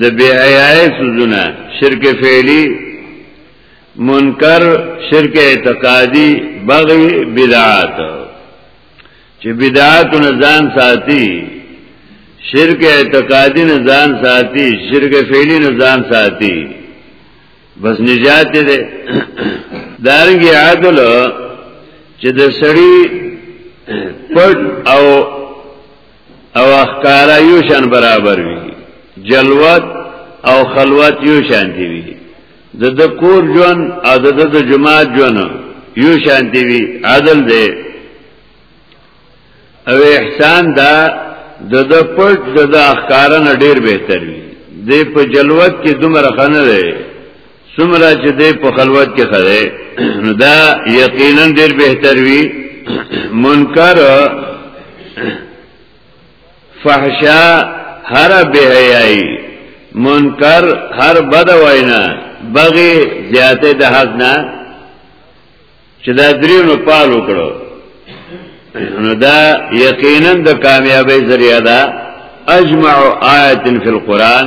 د بی حیاي سوزونه شرک فعلی منکر شرک اعتقادی بغی بدعات چې بدعات نه ځان ساتي شرک اعتقادی نه ځان ساتي شرک فعلی نه ځان ساتي بس نجات دې دارنګي عادل چې د سړی پټ او او اخکارا یو شان برابر وی جلوت او خلوت یو شان دی وی د د کور جون او د د جماعت جون یو شان دی وی عدل دی او احسان دا د د پټ د د اخکارا نه ډیر بهتر وی دی په جلوت کې دومره خنه دی سمرا چې دې په خلوت کې خره نو دا یقینا ډیر بهتر وی منکر فحشا هر بهایي منکر هر بد وینا بغي زیاته د حد نه چې دا دریو نو پال وکړو نو دا یقینا د کامیابی ذریعہ ده اجمع آیت فی القرآن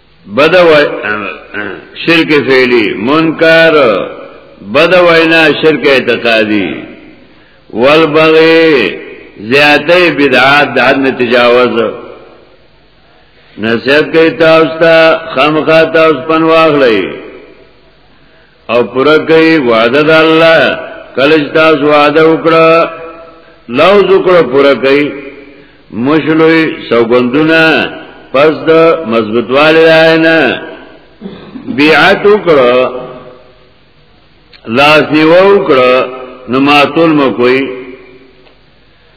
بد وای شرک فعلی منکر بد وینا شرک اعتقادی والبغی زیاده بدعات د حد تجاوز نصیحت کوي تاسو ته خامخا تاسو پن واغلی او پوره کوي وعده د الله کله چې تاسو وعده وکړه لوز وکړه پوره کوي مشلوي سوګندونه پس د مضبوطواله راینه بیعت وکړه لاس نیو وکړه نو ماتول مو کوي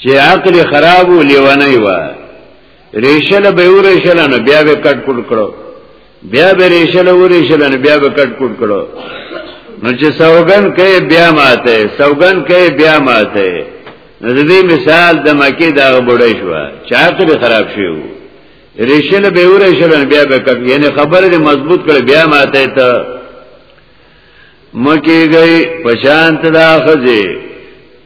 چې عقل خراب و لیوانه و ریشل به و ریشل نه بیا به کټ کټ کړو بیا به ریشل و ریشل نه بیا به کټ کټ کړو نو چې سوګن کې بیا ماته سوګن کې بیا ماته نو دې مثال د مکه دا بډای شو چې عقل خراب شو ریشل به و ریشل نه بیا به کټ یعنی خبره دې مضبوط کړ بیا ماته ته مکی گئی پشانت دا خزی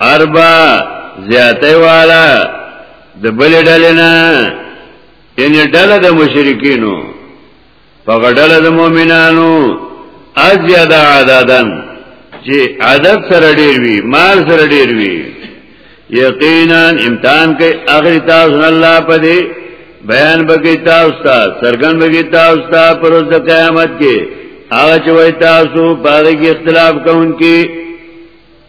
اربا زیاته والا د بل ډلې نه یعنی ډله د مشرکینو په ډله د مؤمنانو ازیاده عددن چې عدد سره ډیر وي مال سره ډیر وي یقینا امتحان کوي اخر تاسو الله په دې بیان بګی تاسو ته سرګن بګی تاسو ته پر ورځ قیامت کې هغه چې وای تاسو باندې اختلاف کوونکي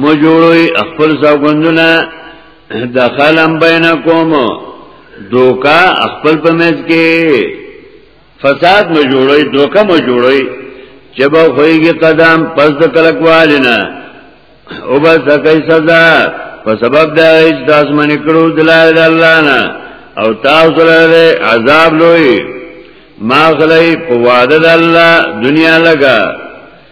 مو جوړوي خپل سوګندونه دخلم بینکم دوکا خپل په مز کې فساد مو جوړوي دوکا مو جوړوي چې به خوېږي قدم پس د کلکوالنا او بس کوي سزا په سبب دا چې تاسو باندې کړو دلایل الله نه او تاسو لري عذاب لوی ما غلې په وعده د الله دنیا لګا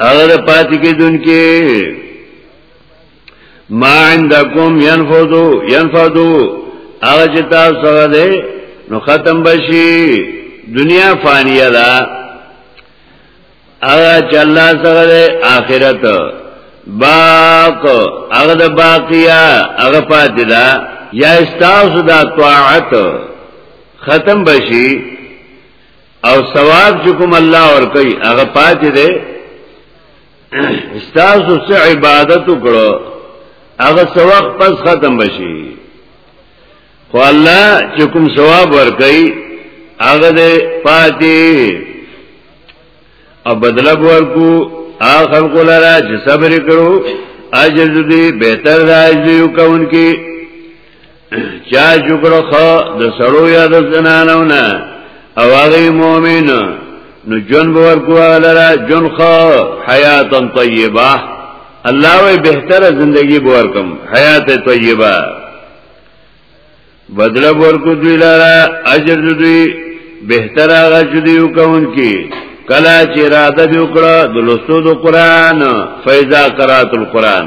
هغه د پاتې کېدونکو ما عندكم ينفذو ينفذو هغه چې تاسو سره ده نو ختم بشي دنیا فانیه ده هغه چې الله سره ده آخرت باق هغه د باقیا هغه پاتې ده یا استاسو دا طاعت ختم بشي او ثواب چې کوم الله ور کوي هغه پاتې دی استاسو سه عبادت وکړو هغه ثواب پس ختم بشي خو الله چې کوم ثواب ور کوي هغه دې پاتې او بدل ورکو اخر کو لرا چې صبر کړو اجر دې بهتر راځي کوونکی چا شکر خو د سړو یا د زنانو نه او هغه مؤمن نو جون بور کوالرا جون خو حیات طیبه الله وی بهتره زندگی بور کوم حیات طیبه بدل بور کو دوی لارا اجر دوی بهتر هغه چې دیو کون کی کلا چې اراده دی وکړه د لوستو د قران فیضا قرات القران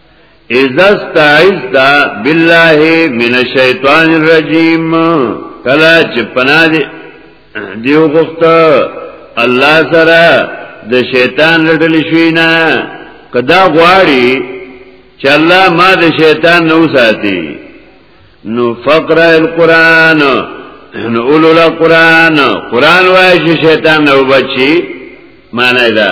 اذا استعذت بالله من الشیطان الرجیم کلا چې پناه دی دیو غفت الله سره د شیطان لټل شوی نه کدا غواړي چې الله ما د شیطان نو ساتي نو فقر القرآن نو اولو القرآن قرآن وای چې شیطان نو بچي معنی ده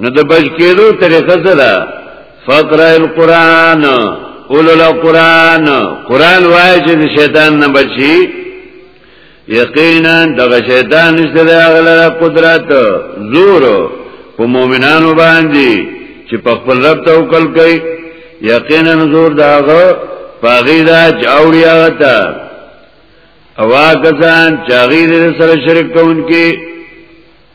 نو د بچ کېدو طریقه څه ده فقرا القرآن اولو القرآن قرآن وایي چې شیطان نه بچي یقینا دغه شیطان نشته د هغه قدرت زور په مؤمنانو باندې چې په خپل رب توکل کوي یقینا زور داغه پاغی دا چاوړی هغه ته اوا کسان چاغی دې سره شرک کوونکي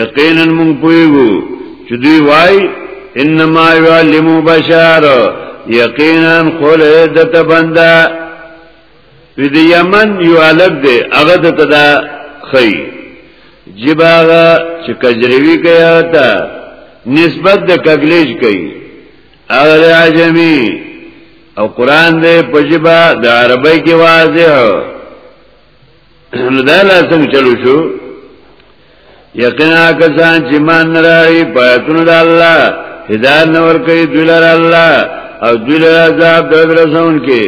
یقینا مونږ پویګو چې دوی وای انما یعلم بشر یقینا خل دت بندا د یمن یو الګ دی هغه د تدا خی جباغه چې کجریوی کیا تا نسبت د کګلیج کوي هغه عجمی او قران دې پجبا د عربی کې واضح نو دا لا څنګه چلو شو یقینا کسان چې مان نه راړي پاتون د الله هدایت نور کوي دلر الله او دلر عذاب درسون کې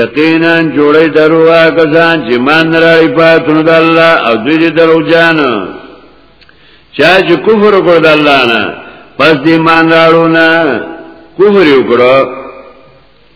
یقینا جوړي دروا کسان چې مان نه راړي پاتون د الله او دوی دې درو جان چا چې کفر وکړ د الله نه پس دې مان راړو نه کفر وکړو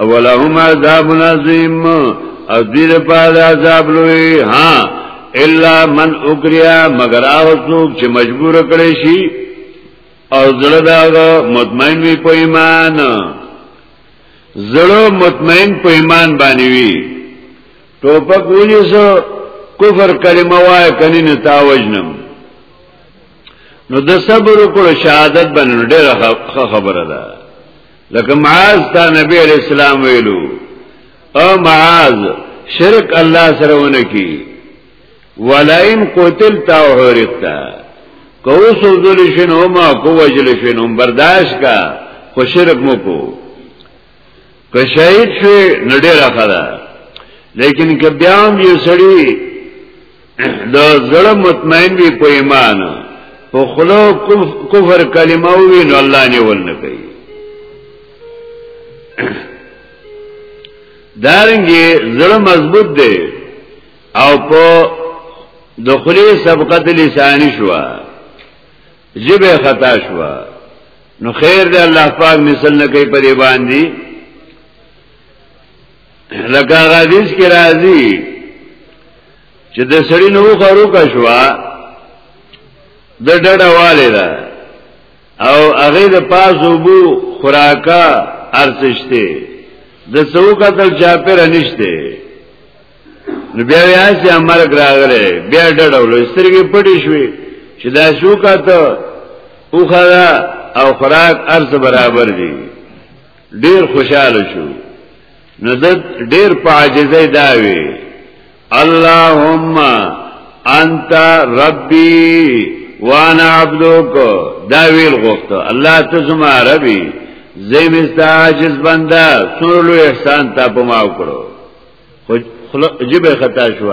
ولهم عذاب عظیم او دې لپاره عذاب لوی ها الا من اکریا مگر هغه څوک چې مجبور کړي شي او زړه دا مطمئن وي په ایمان زړه مطمئن په ایمان باندې وي ټوپک ولې سو کفر کلمه وای کني نه تاوجنم نو د صبر وکړو شهادت باندې ډېر خبره ده لکه معاذ تا نبی علیہ السلام ویلو او معاذ شرک الله سره ونکی ولئن قتلت او حرقت کو سوزل شنو ما کو وجل شنو برداشت کا خو شرک مو کو که شهید شوی نډیر خدا لیکن که بیا هم یو سړی د زړه مطمئن وي په ایمان او خلو کفر کلمه وي نو الله نه ول نه کوي دارنګي زړه مضبوط دی او په دخلی سبقت لسانی شو جبه خطا شو نو خیر دی الله پاک مثال نه کوي په دی باندې لکه غدیس کې راځي چې د سړی نو خورو کا شوا د ډډه والے دا او هغه د پاس وبو خوراکا ارتشته د څو قتل چا پر نشته نو بیا یا چې امر راغله بیا ډډه ول سترګې پټې شوې چې دا شو کا ته او خدا او خوراک ارز برابر دي ډیر خوشاله شو نو د ډیر په عاجزۍ دا وی اللهم انت ربي وانا عبدك دا ویل غوښته الله ته زما ربي زیم استا عاجز بنده سرلو احسان تا په ما وکړو خو جبه خطا شو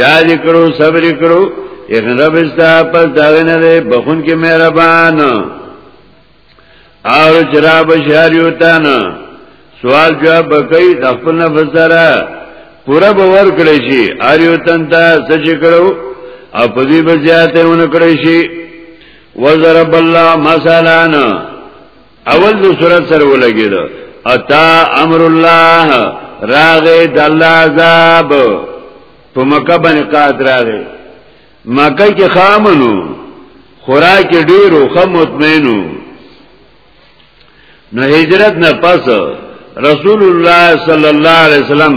یاد کرو صبر کرو یقین رب استا پس داغه نه ده بخون کې مهربان او چرا بشار یو تان سوال جواب کوي خپل نفس سره پورا باور کړی شي ار یو تن ته سچ کړو او په دې بزیاته ونه کړی شي وزرب الله مثلا اول د صورت سره ولګید اتا امر الله راغه د الله عذاب په مکه باندې قات راغه مکه کې خامنو خوراک ډیرو خو مطمئنو نو هجرت نه پس رسول الله صلی الله علیه وسلم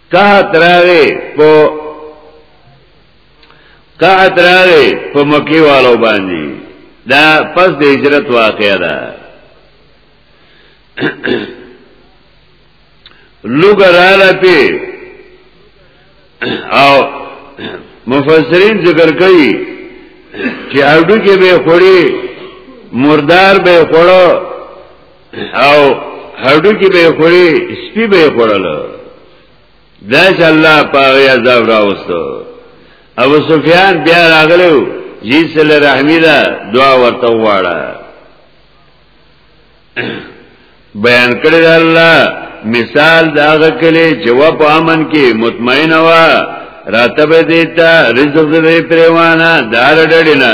قحط راغی په قحط راغی په مکی والو باندې دا پس د هجرت واقعا ده لوګراله پی او مفسرین ذکر کوي چې اډو کې به خوري مردار به خورو او هډو کې به خوري سپي به خورل دا چې الله پاغي عذاب راوستو ابو سفیان بیا راغلو جی صلی رحمی دا دعا ورته واړه بیان کړی دا الله مثال دا هغه کلی چې و په امن کې مطمئن و راتبه دیتا رزق دې پریوانا دار ډډینا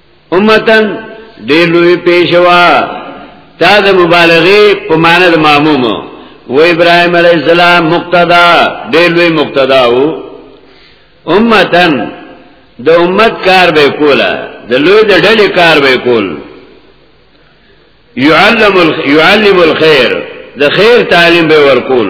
امتن ډیر لوی پیشوا تا د مبالغه په معنی د معموم و ابراهيم عليه السلام مقتدا ډیر لوی مقتدا و امتن د امت کار به کوله د لوی د ډلې کار به کول يعلم يعلم الخير د خیر تعلیم به ورکول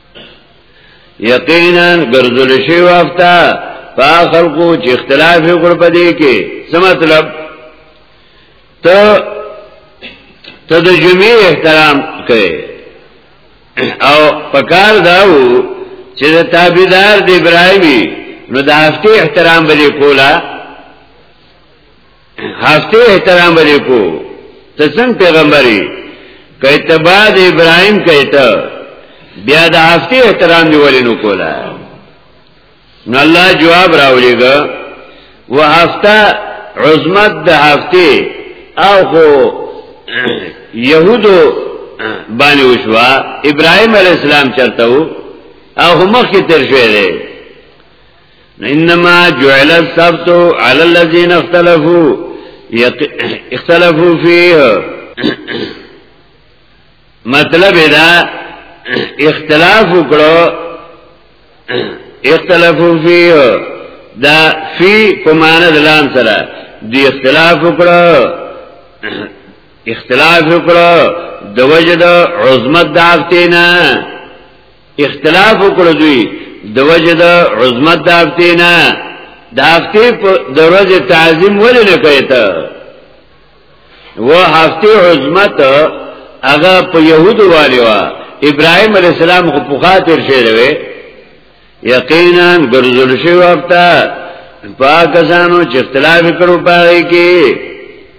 یقینا ګرځول شي وافتا په خلکو چې اختلاف وکړ په دې کې څه مطلب ته ته د جمعې احترام کوي او پکار داو چې د تابعدار د ابراهیمي نو د هفته احترام بلې کولا هفته احترام بری کو ته څنګه پیغمبري کای ته بعد ابراهيم کای ته بیا د هفته احترام دی ولې نو کولا نو الله جواب راولېګا و هفته عظمت د هفته او خو يهودو باندې وشوا ابراهيم عليه السلام چرته او مخ کې تر شوی دی انما جعل السبت على الذين اختلفوا اختلفوا فيه مطلب دا اختلاف وکړو اختلافو فيه دا فی کمان دلان سره دی اختلاف وکړو اختلاف وکړو د وجد عظمت دافتینا اختلاف وکړو دوی د وجه د عظمت د هفته نه د هفته په د ورځې تعظیم ولې نه کوي ته و هفته عظمت هغه په يهودو والي وا ابراهيم عليه السلام خو په خاطر شعر وي یقینا ګرځول شي وخته پاکستانو چې اختلاف کړو پاره کې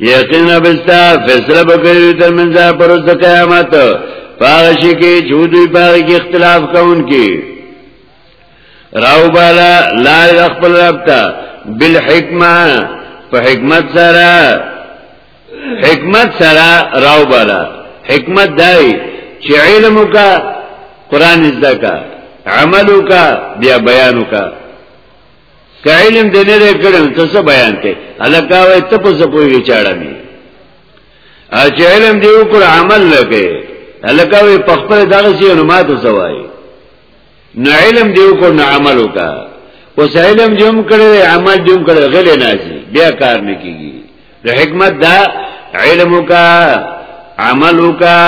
یقینا بستا فیصله بکری تر منځه پر د قیامت پاغشی کې جودوی پاغ کې اختلاف کون کې راو بالا لار خپل رابطه بالحکمه په حکمت سره حکمت سره راو بالا حکمت دای چې علم کا قران زده کا عمل کا بیا بیان کا که علم دې نه کړل ته څه بیان کې الکا وې ته په څه پوي چاړه می اچ علم دې وکړ عمل لکه الکا وې په خپل دغه شی نو ما ته سوای نه علم دې وکړ نه عمل وکا اوس علم دې هم کړې عمل دې هم کړې غلې ناشي بیا کار نه کیږي د حکمت دا علم وکا عمل وکا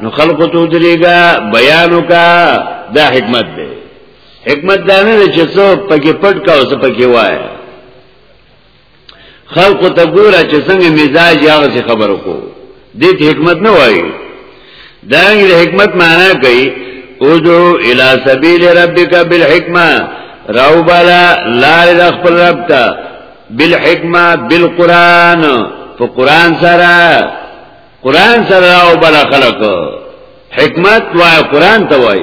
نو خلق ته درېګا بیان وکا دا حکمت دی حکمت دا نه چې څو پکې پټ کا او څو پکې وای خلق ته ګوره چې څنګه مزاج هغه څه خبرو کو دې حکمت نه وای دا یې حکمت معنا کوي ادعو الى سبيل ربك بالحکمه راو بالا لار د خپل رب ته بالحکمه بالقران په قران سره قران سره راو بالا خلق حکمت وای قران ته وای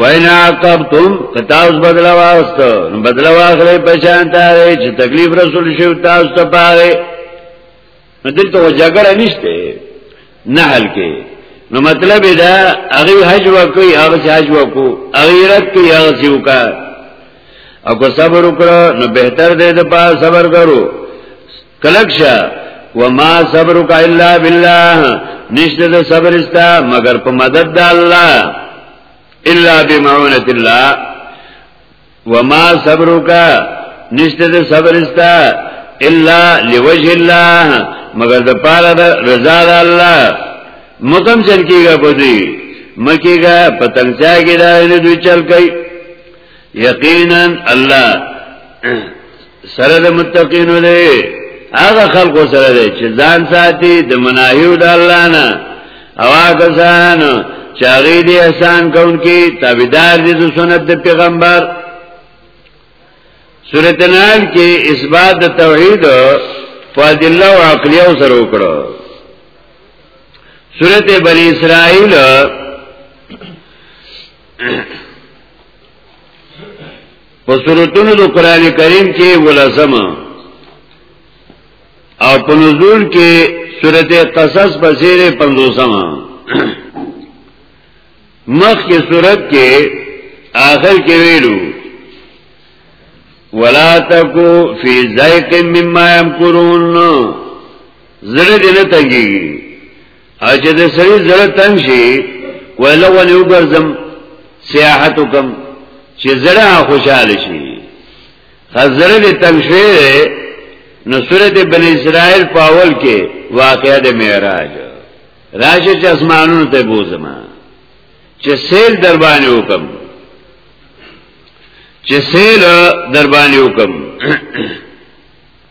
وینا عقبتم کتاوس بدلا واست نو بدلا واخلې پشان تاره چې تکلیف رسول شو تاسو ته پاره نو دلته جګړه نشته نه حل کې نو مطلب دا هغه حج وکي هغه حج وکو هغه رات کې هغه سیوکا او کو صبر وکړه نو بهتر دې د پاره صبر کرو کلکشه وما صبرک الا بالله نشته د صبر استا مگر په مدد د الله الا بمعونه الله وما صبرک نشته د صبر استا الا لوجه الله مگر د پاره د رضا د الله مکم چل کیږي په دې مکیږي په تنګچا کې دا دوی چل کوي یقینا الله سره د متقینو دی هغه خلکو سره دی چې ځان ساتي د مناهیو د الله نه او هغه ځان چې هغه دې احسان کوونکی تابعدار دي د سنت د پیغمبر سورۃ نال کې اثبات د توحید فاضله او عقلیه سره وکړو سورۃ بنی اسرائیل په سورتونو د قران کریم کې ولزم او په نزول کې سورته قصص په زیر 50 مخ کې صورت کې آخر کې ویلو ولا تکو فی ذیق مما یمکرون زړه دې نه تنګي اجه د سړي زړه تنګ شي کوله ولې وګرځم سیاحت وکم چې زړه خوشاله شي خزر دې تنګ شي نو سورته بن اسرائیل پاول کې واقعې د معراج راشه چې اسمانونو ته بوزما چې سیل در باندې وکم چې سیل در باندې وکم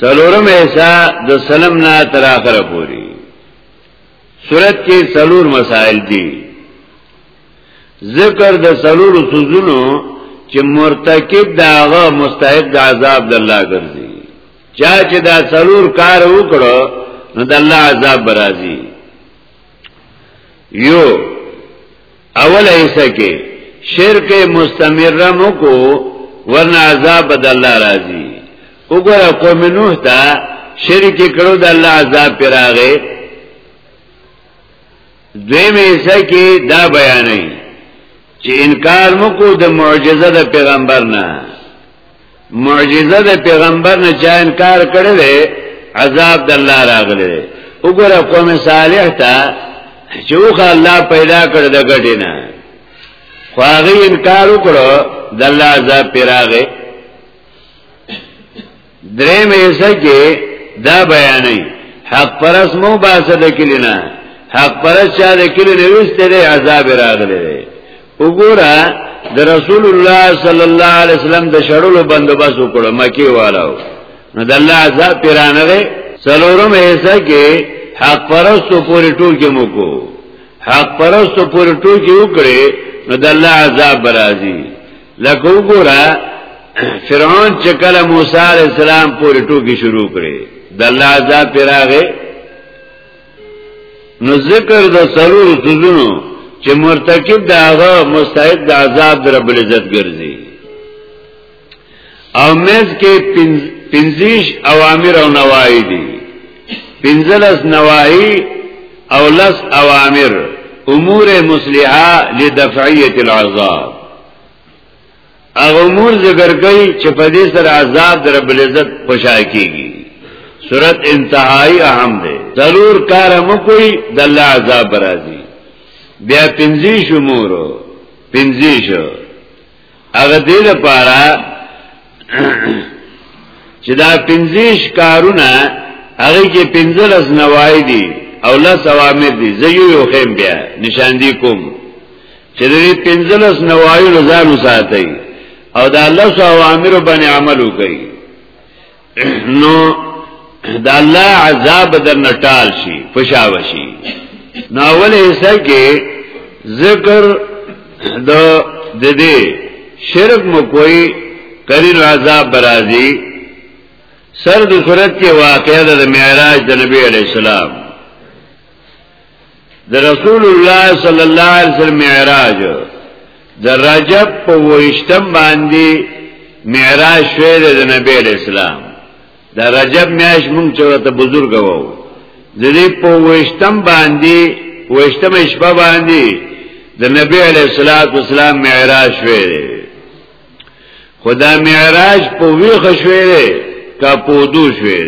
سلورم ایسا د سلم نه تر اخره پوری صورت کې سلور مسائل دي ذکر د سلور سوزونو چې مرتکب داغه مستحق د عذاب د الله ګرځي چا چې دا سلور کار وکړو نو د الله عذاب برازي یو اول ایسا کې شرک مستمر مو کو ورنه عذاب د الله راځي وګوره قوم نوح ته شرک کړو د الله عذاب پر راغې دویم ایسا کې دا بیانې چې انکار مو کو د معجزه د پیغمبر نه معجزه د پیغمبر نه چا انکار کړی دی عذاب د الله راغلی دی وګوره قوم صالح ته چې وخه الله پیدا کړ د ګټې نه خو هغه انکار وکړو د الله عذاب پیراغه درې مې سکه دا بیانې حق پرس مو باسه د کلینا حق پرس چا د کلی نه وسته عذاب راغلی دی وګوره د رسول الله صلی الله علیه وسلم د شړلو بندوبست وکړو مکی والو نو د الله عذاب پیرانه دی څلورم حصہ کې حق پرستو پورې ټول کې موکو حق پرستو پورې ټول کې وکړي نو د الله عذاب برازي لکه وګوره فرعون چې کله موسی علی السلام پورې ټول کې شروع کړي د الله عذاب پیراغه نو ذکر د سرور سوزونو چې مرتکب د هغه مستحق د عذاب در رب العزت ګرځي او مز کې پنځیش اوامر او نواهی دي پنځلس نواهی او لس اوامر امور مصلحه لدفعیه العذاب هغه امور ذکر کوي چې په دې سره عذاب در رب العزت خوشا کیږي صورت انتهائی اهم ده ضرور کار مو کوئی د الله عذاب راځي بیا پنځه شمور پنځه شو هغه دې لپاره چې دا پنځه کارونه هغه کې پنځه لس نوای دي او لس اوامر دي زه یو خیم بیا نشاندی کوم چې دې پنځلس نوايو ځان وساتي او دا الله سو اوامر باندې عمل وکړي نو دا الله عذاب در نټال شي فشاو شي نو اول حصہ کې ذکر د د دې شرک مو کوئی کرین عذاب برازي سر د صورت کې واقعې د معراج د نبی عليه السلام د رسول الله صلی الله علیه وسلم معراج د رجب په وشتم باندې معراج شوه د نبی اسلام د رجب میاش مونږ چورته بزرګ وو د دې په وشتم باندې وشتم شپه باندې د نبی علیہ الصلوۃ والسلام معراج شوه خدا معراج په ویخ شوه کا پودو شوه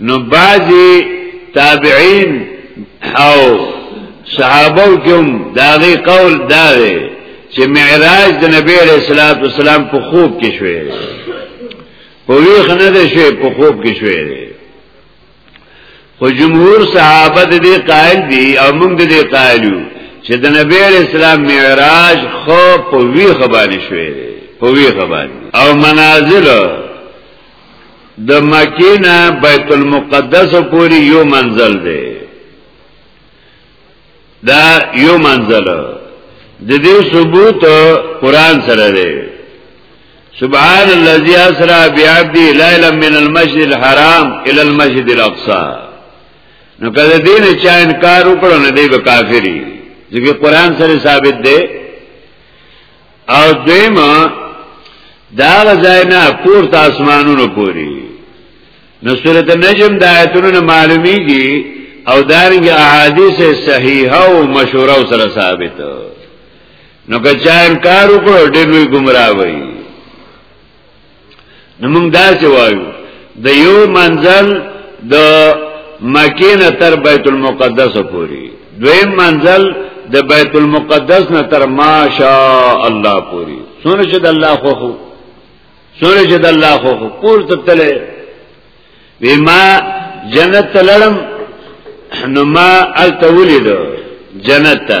نو بعضی تابعین او صحابه کوم داغي قول دا دی چې معراج د نبی علیہ الصلوۃ والسلام په خوب کې شوی په ویخ نه دی شوی په خوب کې شوی دی خو جمهور صحابه دې قائل دي او موږ دې قائل یو چې د نبی علیہ السلام معراج خو په ویخ باندې شوی دی په ویخ باندې او منازل د مکې نه بیت المقدس پورې یو منزل دی دا یو منزل د دې ثبوت قران سره دی سبحان الذي اسرا بعبده ليلا من المسجد الحرام الى المسجد الاقصى نو کله دین چا انکار وکړو نه دی به کافری ځکه قران سره ثابت دی او دیمه دا غځای نه پورته اسمانونو پوری نو سورته نجم د آیتونو معلومیږي او دارنګ احادیث صحیحه او مشوره سره ثابت نو که چا انکار وکړو ډېر لوی گمراه وي نو موږ دا څه وایو د یو منزل د مکه نه تر بیت المقدس پوري دویم منزل د بیت المقدس نه تر ماشاء الله پوري سونه چې د الله خو خو سونه چې د الله خو خو پور ته تله ویما جنت تلړم نو ما التولید جنت ته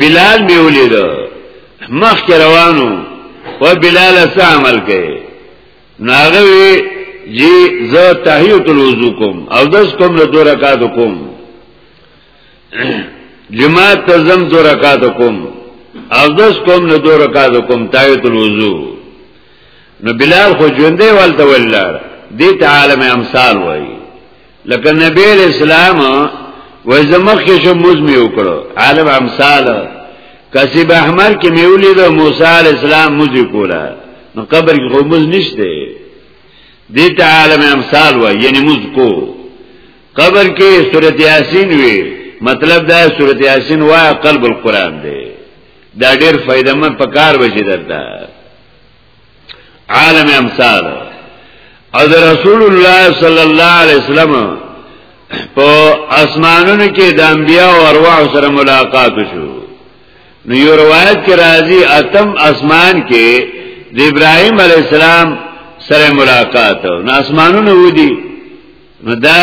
بلال می ولید مخ کې روانو و بلال سره عمل کوي ناغه وی جی زه تحیت الوضو کوم او داس کوم له دوه رکعات کوم جماعت تزم دوه رکعات کوم او داس کوم له دوه رکعات کوم تحیت الوضو نو بلال خو ژوندې والته ولر دې تعالی مې امثال وایي لکه نبی اسلام وای زمخ کې شو موز می وکړو عالم امثال کسب احمر کې می ولید موسی علی السلام موز کولا نو قبر کې خو موز نشته دې ته عالم امثال وای یعنی موز کو قبر کې سورۃ یاسین وی مطلب دا سورۃ یاسین وای قلب القرآن دی دا ډېر فائدمن پکار وشي درته عالم امثال او د رسول الله صلی الله علیه وسلم په اسمانونو کې د انبیا او ارواح سره ملاقات شو نو یو روایت کې راځي اتم اسمان کې د ابراهیم علی السلام سره ملاقات نو اسمانونو ودی نو دا